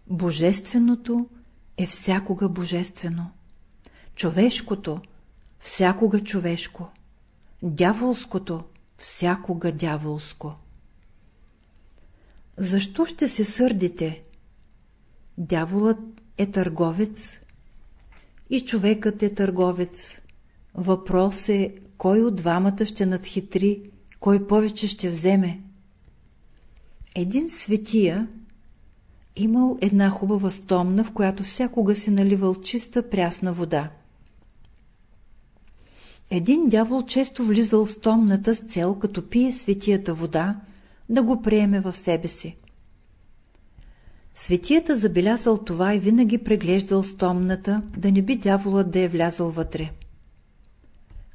Божественото е всякога божествено. Човешкото – всякога човешко. Дяволското – всякога дяволско. Защо ще се сърдите? Дяволът е търговец и човекът е търговец. Въпрос е, кой от двамата ще надхитри, кой повече ще вземе. Един светия имал една хубава стомна, в която всякога си наливал чиста прясна вода. Един дявол често влизал в стомната с цел, като пие светията вода, да го приеме в себе си. Светията забелязал това и винаги преглеждал стомната, да не би дяволът да е влязал вътре.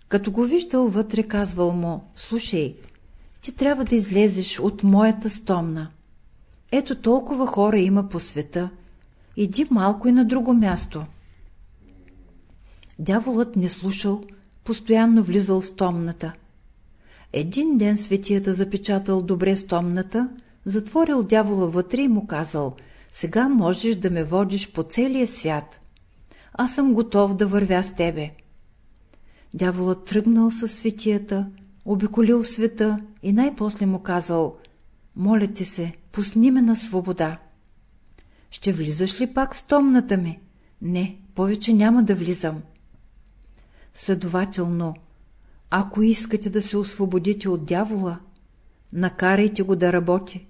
Като го виждал вътре, казвал му, слушай, ти трябва да излезеш от моята стомна. Ето толкова хора има по света. Иди малко и на друго място. Дяволът не слушал, постоянно влизал в стомната. Един ден светията запечатал добре стомната, затворил дявола вътре и му казал, сега можеш да ме водиш по целия свят. Аз съм готов да вървя с тебе. Дяволът тръгнал със светията, обиколил света и най-после му казал, моля ти се, пусни ме на свобода. Ще влизаш ли пак в стомната ми? Не, повече няма да влизам. Следователно, ако искате да се освободите от дявола, накарайте го да работи.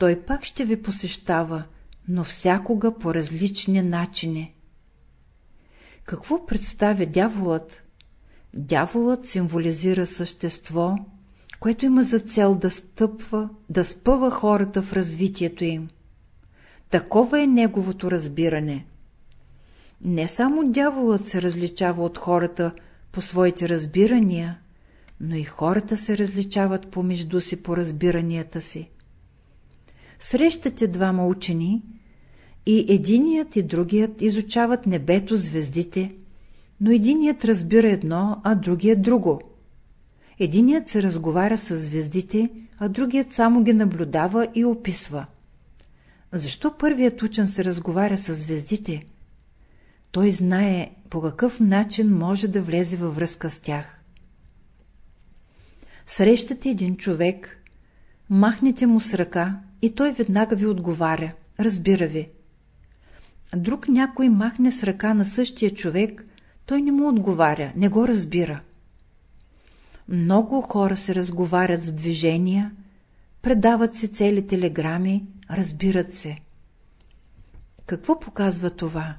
Той пак ще ви посещава, но всякога по различни начини. Какво представя дяволът? Дяволът символизира същество, което има за цел да стъпва, да спъва хората в развитието им. Такова е неговото разбиране. Не само дяволът се различава от хората по своите разбирания, но и хората се различават помежду си по разбиранията си. Срещате двама учени и единият и другият изучават небето, звездите, но единият разбира едно, а другият друго. Единият се разговаря с звездите, а другият само ги наблюдава и описва. Защо първият учен се разговаря с звездите? Той знае по какъв начин може да влезе във връзка с тях. Срещате един човек, махнете му с ръка и той веднага ви отговаря, разбира ви. Друг някой махне с ръка на същия човек, той не му отговаря, не го разбира. Много хора се разговарят с движения, предават се цели телеграми, разбират се. Какво показва това?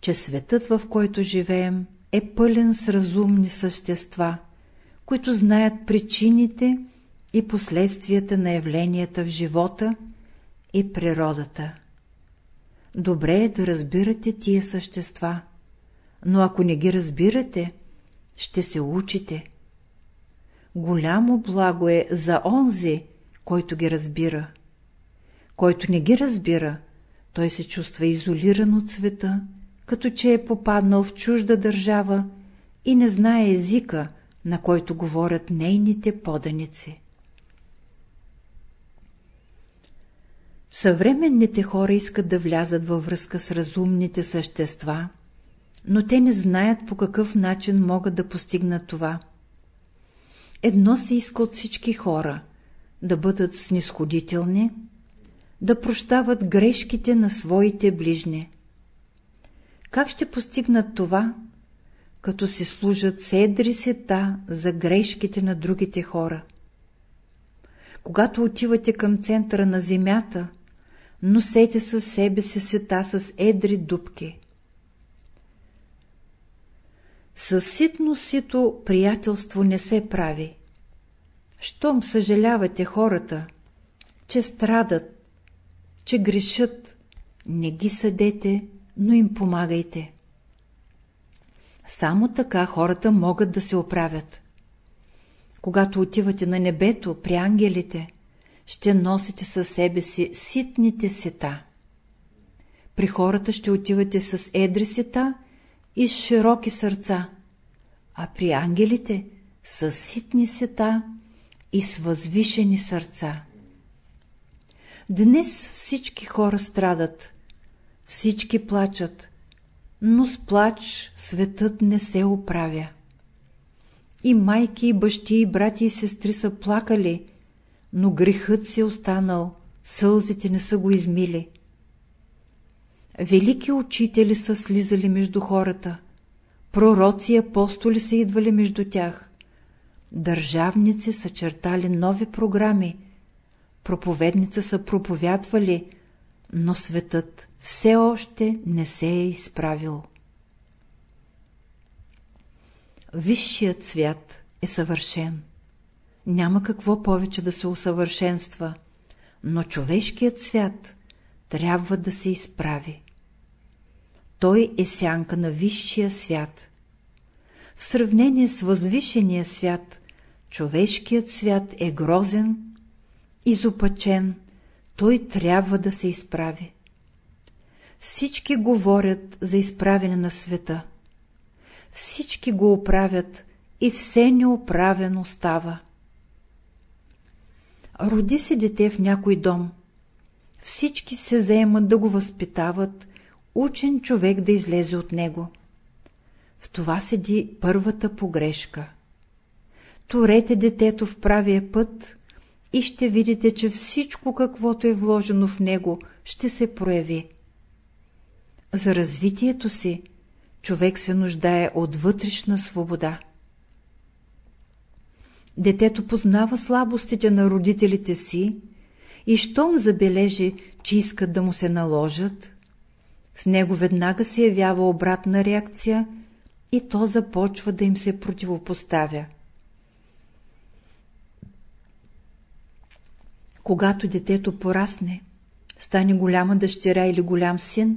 Че светът, в който живеем, е пълен с разумни същества, които знаят причините и последствията на явленията в живота и природата. Добре е да разбирате тия същества, но ако не ги разбирате, ще се учите. Голямо благо е за онзи, който ги разбира. Който не ги разбира, той се чувства изолиран от света, като че е попаднал в чужда държава и не знае езика, на който говорят нейните поданици. Съвременните хора искат да влязат във връзка с разумните същества, но те не знаят по какъв начин могат да постигнат това. Едно се иска от всички хора – да бъдат снисходителни, да прощават грешките на своите ближни. Как ще постигнат това, като се служат седри сета за грешките на другите хора? Когато отивате към центъра на земята, носете със себе си сета с едри дубки. Със ситно сито приятелство не се прави. Щом съжалявате хората, че страдат, че грешат, не ги съдете, но им помагайте. Само така хората могат да се оправят. Когато отивате на небето при ангелите, ще носите със себе си ситните сета. При хората ще отивате с едри сета и с широки сърца, а при ангелите с ситни сета и с възвишени сърца. Днес всички хора страдат, всички плачат, но с плач светът не се оправя. И майки, и бащи, и брати, и сестри са плакали, но грехът си е останал, сълзите не са го измили. Велики учители са слизали между хората, пророци и апостоли са идвали между тях, държавници са чертали нови програми, проповедница са проповядвали, но светът все още не се е изправил. Висшият свят е съвършен. Няма какво повече да се усъвършенства, но човешкият свят трябва да се изправи. Той е сянка на висшия свят. В сравнение с възвишения свят, човешкият свят е грозен, изопачен, той трябва да се изправи. Всички говорят за изправене на света. Всички го оправят и все неоправено става. Роди се дете в някой дом. Всички се заемат да го възпитават, учен човек да излезе от него. В това седи първата погрешка. Турете детето в правия път и ще видите, че всичко, каквото е вложено в него, ще се прояви. За развитието си човек се нуждае от вътрешна свобода. Детето познава слабостите на родителите си и щом забележи, че искат да му се наложат, в него веднага се явява обратна реакция и то започва да им се противопоставя. Когато детето порасне, стане голяма дъщеря или голям син,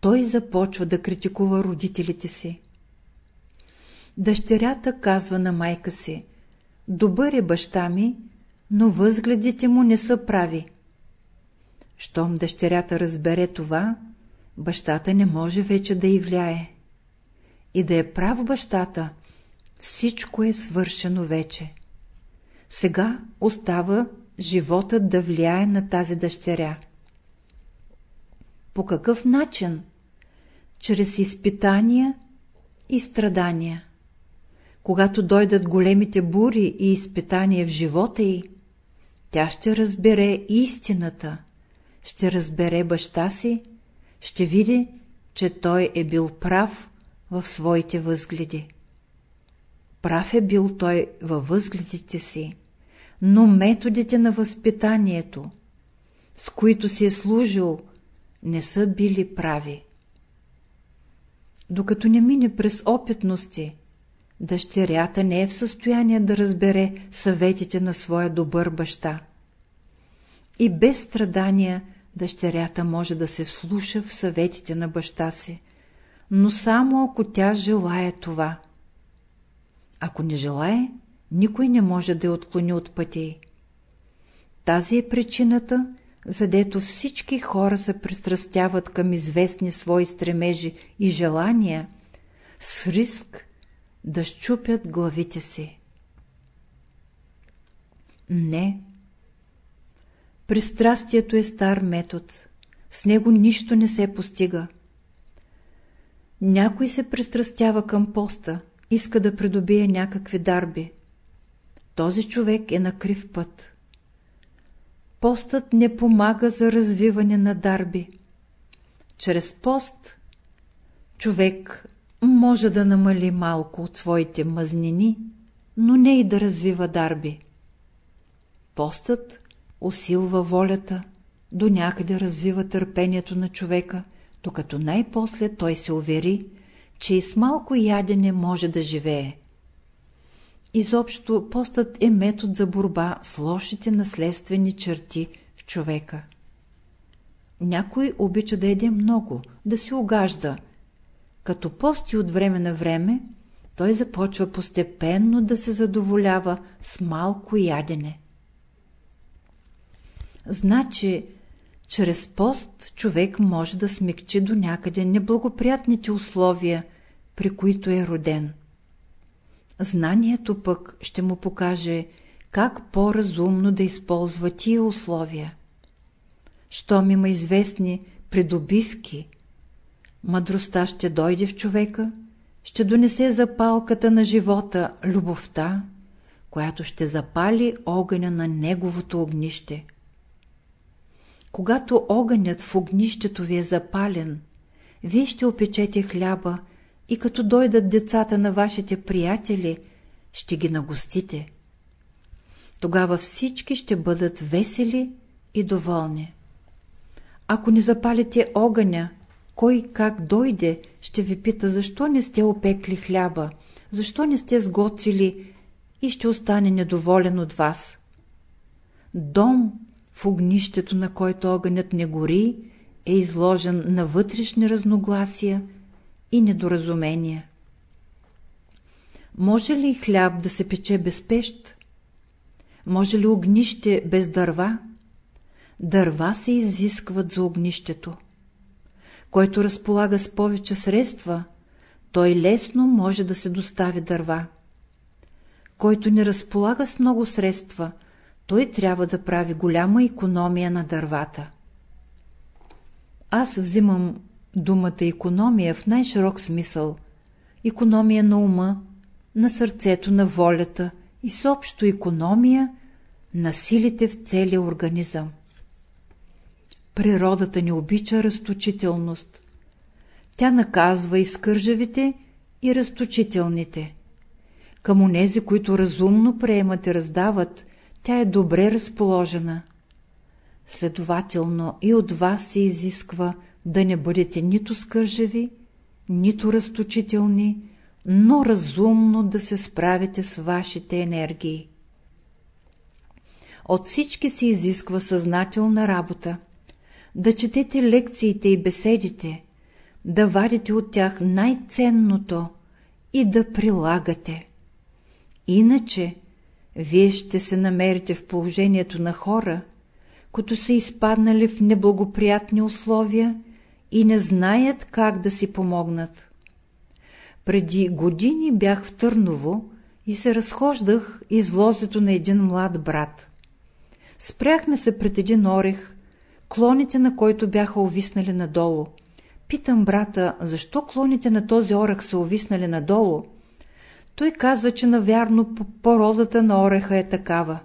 той започва да критикува родителите си. Дъщерята казва на майка си, добър е баща ми, но възгледите му не са прави. Щом дъщерята разбере това, бащата не може вече да й влияе. И да е прав бащата, всичко е свършено вече. Сега остава животът да влияе на тази дъщеря. По какъв начин? Чрез изпитания и страдания. Когато дойдат големите бури и изпитания в живота й, тя ще разбере истината, ще разбере баща си, ще види, че той е бил прав в своите възгледи. Прав е бил той във възгледите си, но методите на възпитанието, с които си е служил, не са били прави. Докато не мине през опитности, дъщерята не е в състояние да разбере съветите на своя добър баща. И без страдания дъщерята може да се вслуша в съветите на баща си, но само ако тя желая това. Ако не желае, никой не може да я отклони от пътя й. Тази е причината, задето всички хора се пристрастяват към известни свои стремежи и желания, с риск да щупят главите си. Не. Пристрастието е стар метод. С него нищо не се постига. Някой се пристрастява към поста, иска да придобие някакви дарби. Този човек е на крив път. Постът не помага за развиване на дарби. Чрез пост човек може да намали малко от своите мъзнини, но не и да развива дарби. Постът усилва волята, до някъде развива търпението на човека, докато най-после той се увери, че и с малко ядене може да живее. Изобщо постът е метод за борба с лошите наследствени черти в човека. Някой обича да еде много, да си огажда. Като пости от време на време, той започва постепенно да се задоволява с малко ядене. Значи, чрез пост човек може да смекчи до някъде неблагоприятните условия, при които е роден. Знанието пък ще му покаже как по-разумно да използва тия условия. Щом има известни придобивки, мъдростта ще дойде в човека, ще донесе запалката на живота любовта, която ще запали огъня на неговото огнище. Когато огънят в огнището ви е запален, вие ще опечете хляба и като дойдат децата на вашите приятели, ще ги нагостите. Тогава всички ще бъдат весели и доволни. Ако не запалите огъня, кой как дойде, ще ви пита, защо не сте опекли хляба, защо не сте сготвили и ще остане недоволен от вас. Дом в огнището, на който огънят не гори, е изложен на вътрешни разногласия и недоразумения. Може ли хляб да се пече без пещ? Може ли огнище без дърва? Дърва се изискват за огнището. Който разполага с повече средства, той лесно може да се достави дърва. Който не разполага с много средства, той трябва да прави голяма економия на дървата. Аз взимам думата економия в най-широк смисъл. Економия на ума, на сърцето, на волята и съобщо економия на силите в целия организъм. Природата не обича разточителност. Тя наказва и скържавите, и разточителните. Към онези, които разумно приемат и раздават, тя е добре разположена. Следователно и от вас се изисква да не бъдете нито скържави, нито разточителни, но разумно да се справите с вашите енергии. От всички се изисква съзнателна работа. Да четете лекциите и беседите, да вадите от тях най-ценното и да прилагате. Иначе, вие ще се намерите в положението на хора, които са изпаднали в неблагоприятни условия и не знаят как да си помогнат. Преди години бях в Търново и се разхождах из лозето на един млад брат. Спряхме се пред един орех, клоните на който бяха овиснали надолу. Питам брата, защо клоните на този орех са овиснали надолу? Той казва, че навярно породата на ореха е такава.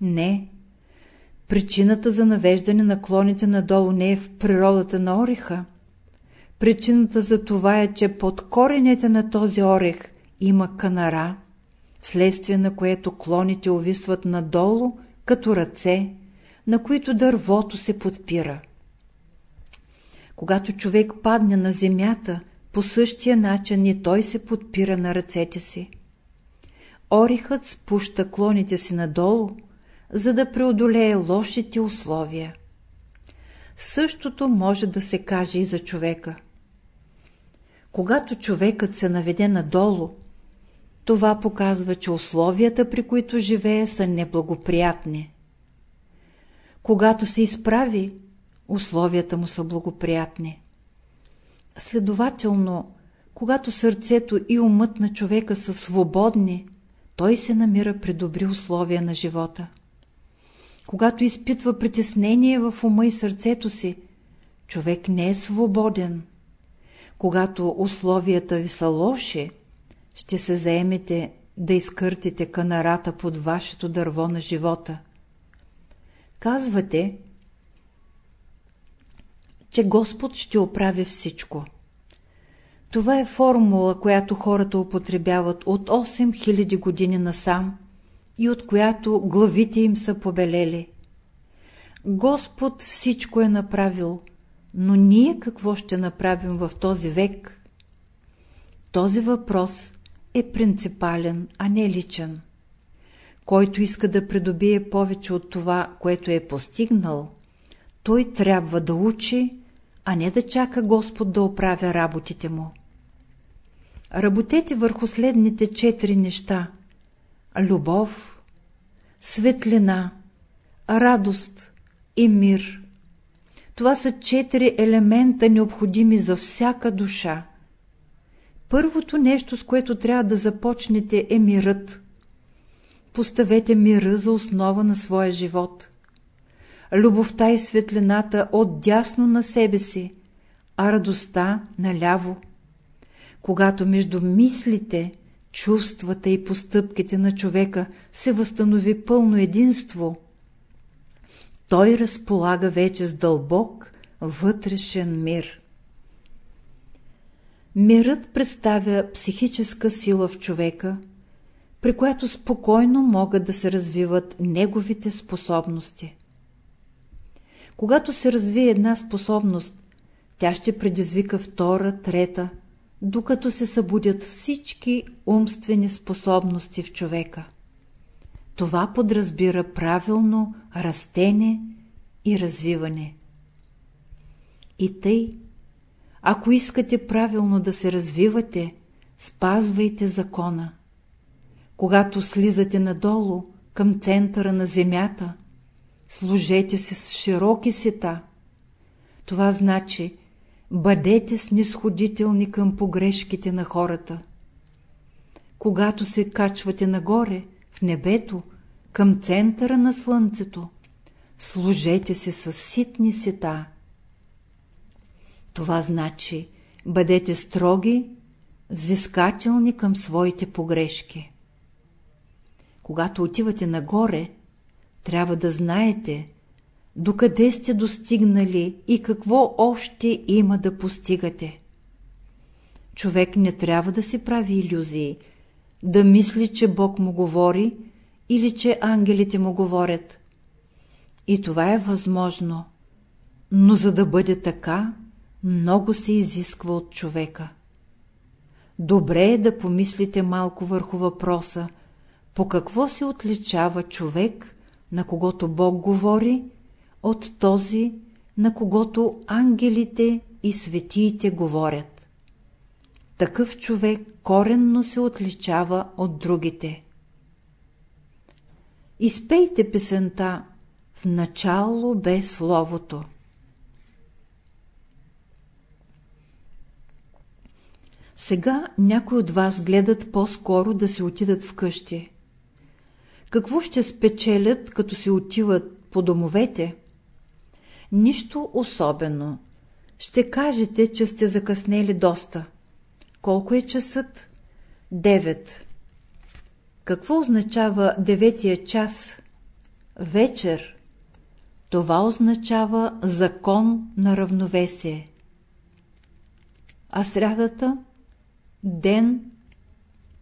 Не. Причината за навеждане на клоните надолу не е в природата на ореха. Причината за това е, че под корените на този орех има канара, вследствие на което клоните увисват надолу като ръце, на които дървото се подпира. Когато човек падне на земята, по същия начин и той се подпира на ръцете си. Орихът спуща клоните си надолу, за да преодолее лошите условия. Същото може да се каже и за човека. Когато човекът се наведе надолу, това показва, че условията, при които живее, са неблагоприятни. Когато се изправи, условията му са благоприятни. Следователно, когато сърцето и умът на човека са свободни, той се намира при добри условия на живота. Когато изпитва притеснение в ума и сърцето си, човек не е свободен. Когато условията ви са лоши, ще се заемете да изкъртите канарата под вашето дърво на живота. Казвате, че Господ ще оправи всичко. Това е формула, която хората употребяват от 8000 години насам и от която главите им са побелели. Господ всичко е направил, но ние какво ще направим в този век? Този въпрос е принципален, а не личен. Който иска да придобие повече от това, което е постигнал, той трябва да учи, а не да чака Господ да оправя работите му. Работете върху следните четири неща – любов, светлина, радост и мир. Това са четири елемента необходими за всяка душа. Първото нещо, с което трябва да започнете е мирът. Поставете мира за основа на своя живот. Любовта и светлината отдясно на себе си, а радостта наляво. Когато между мислите, чувствата и постъпките на човека се възстанови пълно единство, той разполага вече с дълбок вътрешен мир. Мирът представя психическа сила в човека, при която спокойно могат да се развиват неговите способности. Когато се развие една способност, тя ще предизвика втора, трета, докато се събудят всички умствени способности в човека. Това подразбира правилно растене и развиване. И тъй, ако искате правилно да се развивате, спазвайте закона. Когато слизате надолу, към центъра на земята, служете се с широки сета. Това значи, бъдете снисходителни към погрешките на хората. Когато се качвате нагоре, в небето, към центъра на слънцето, служете се с ситни сета. Това значи, бъдете строги, взискателни към своите погрешки. Когато отивате нагоре, трябва да знаете, докъде сте достигнали и какво още има да постигате. Човек не трябва да си прави иллюзии, да мисли, че Бог му говори или че ангелите му говорят. И това е възможно, но за да бъде така, много се изисква от човека. Добре е да помислите малко върху въпроса, по какво се отличава човек, на когото Бог говори, от този, на когото ангелите и светиите говорят. Такъв човек коренно се отличава от другите. Изпейте песента «В начало бе Словото». Сега някои от вас гледат по-скоро да се отидат вкъщи. Какво ще спечелят, като се отиват по домовете? Нищо особено. Ще кажете, че сте закъснели доста. Колко е часът? Девет. Какво означава деветия час? Вечер. Това означава закон на равновесие. А срядата? Ден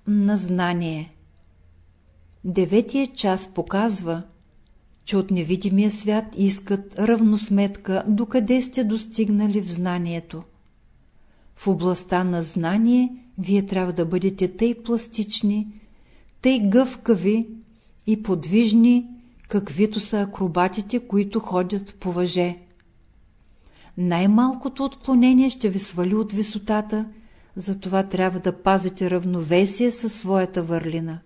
на знание. Деветия час показва, че от невидимия свят искат равносметка докъде сте достигнали в знанието. В областта на знание вие трябва да бъдете тъй пластични, тъй гъвкави и подвижни, каквито са акробатите, които ходят по въже. Най-малкото отклонение ще ви свали от висотата, затова трябва да пазите равновесие със своята върлина.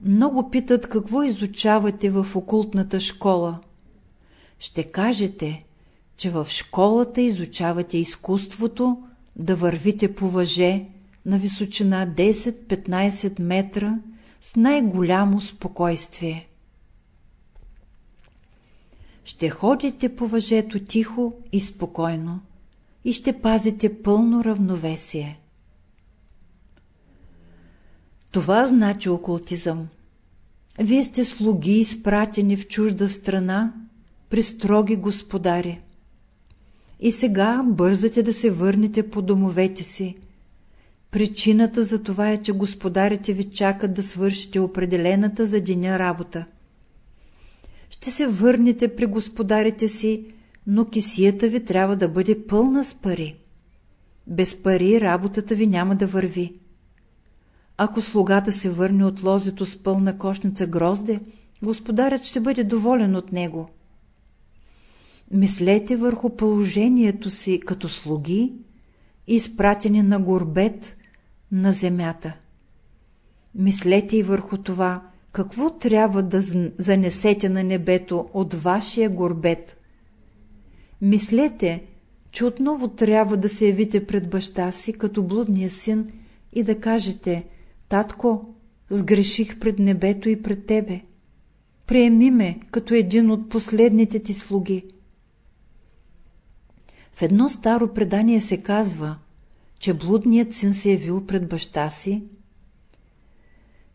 Много питат какво изучавате в окултната школа. Ще кажете, че в школата изучавате изкуството да вървите по въже на височина 10-15 метра с най-голямо спокойствие. Ще ходите по въжето тихо и спокойно и ще пазите пълно равновесие. Това значи окултизъм. Вие сте слуги, изпратени в чужда страна, при строги господари. И сега бързате да се върнете по домовете си. Причината за това е, че господарите ви чакат да свършите определената за деня работа. Ще се върнете при господарите си, но кисията ви трябва да бъде пълна с пари. Без пари работата ви няма да върви. Ако слугата се върне от лозето с пълна кошница грозде, господарят ще бъде доволен от него. Мислете върху положението си като слуги, изпратени на горбет на земята. Мислете и върху това, какво трябва да занесете на небето от вашия горбет. Мислете, че отново трябва да се явите пред баща си като блудния син и да кажете – Татко, сгреших пред небето и пред тебе. Приеми ме като един от последните ти слуги. В едно старо предание се казва, че блудният син се явил пред баща си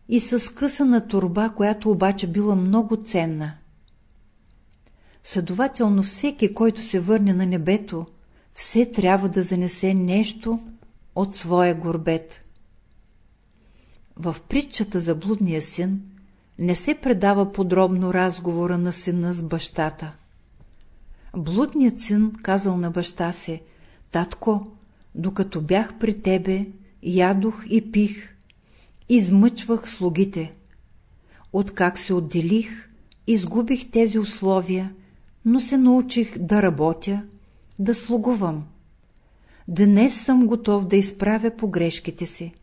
и с късана турба, която обаче била много ценна. Следователно всеки, който се върне на небето, все трябва да занесе нещо от своя горбет. В притчата за блудния син не се предава подробно разговора на сина с бащата. Блудният син казал на баща си, «Татко, докато бях при тебе, ядох и пих, измъчвах слугите. Откак се отделих, изгубих тези условия, но се научих да работя, да слугувам. Днес съм готов да изправя погрешките си.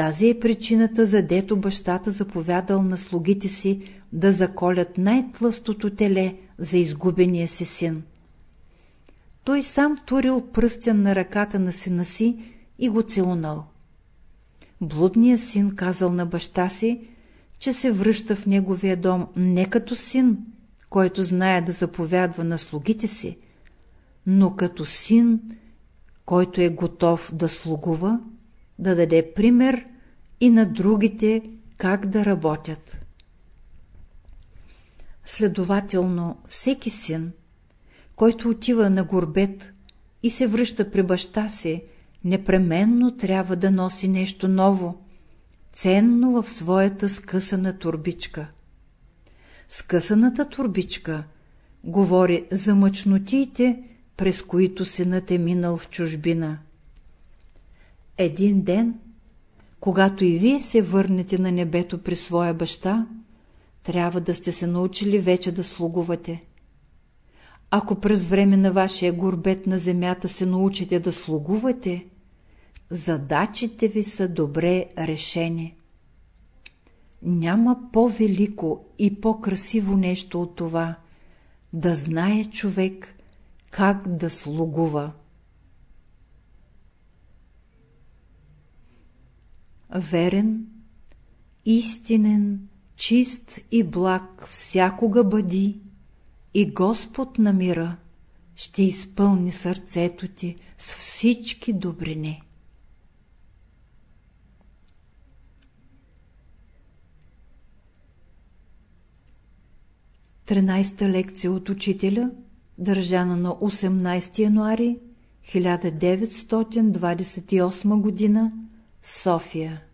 Тази е причината, за дето бащата заповядал на слугите си да заколят най-тлъстото теле за изгубения си син. Той сам турил пръстен на ръката на сина си и го целунал. Блудният син казал на баща си, че се връща в неговия дом не като син, който знае да заповядва на слугите си, но като син, който е готов да слугува да даде пример и на другите как да работят. Следователно, всеки син, който отива на горбет и се връща при баща си, непременно трябва да носи нещо ново, ценно в своята скъсана турбичка. Скъсаната турбичка говори за мъчнотиите, през които синът е минал в чужбина. Един ден, когато и вие се върнете на небето при своя баща, трябва да сте се научили вече да слугувате. Ако през време на вашия горбет на земята се научите да слугувате, задачите ви са добре решени. Няма по-велико и по-красиво нещо от това да знае човек как да слугува. Верен, истинен, чист и благ всякога бъди и Господ на мира ще изпълни сърцето ти с всички добрини. 13-та лекция от учителя, държана на 18 януари 1928 г. Sófia.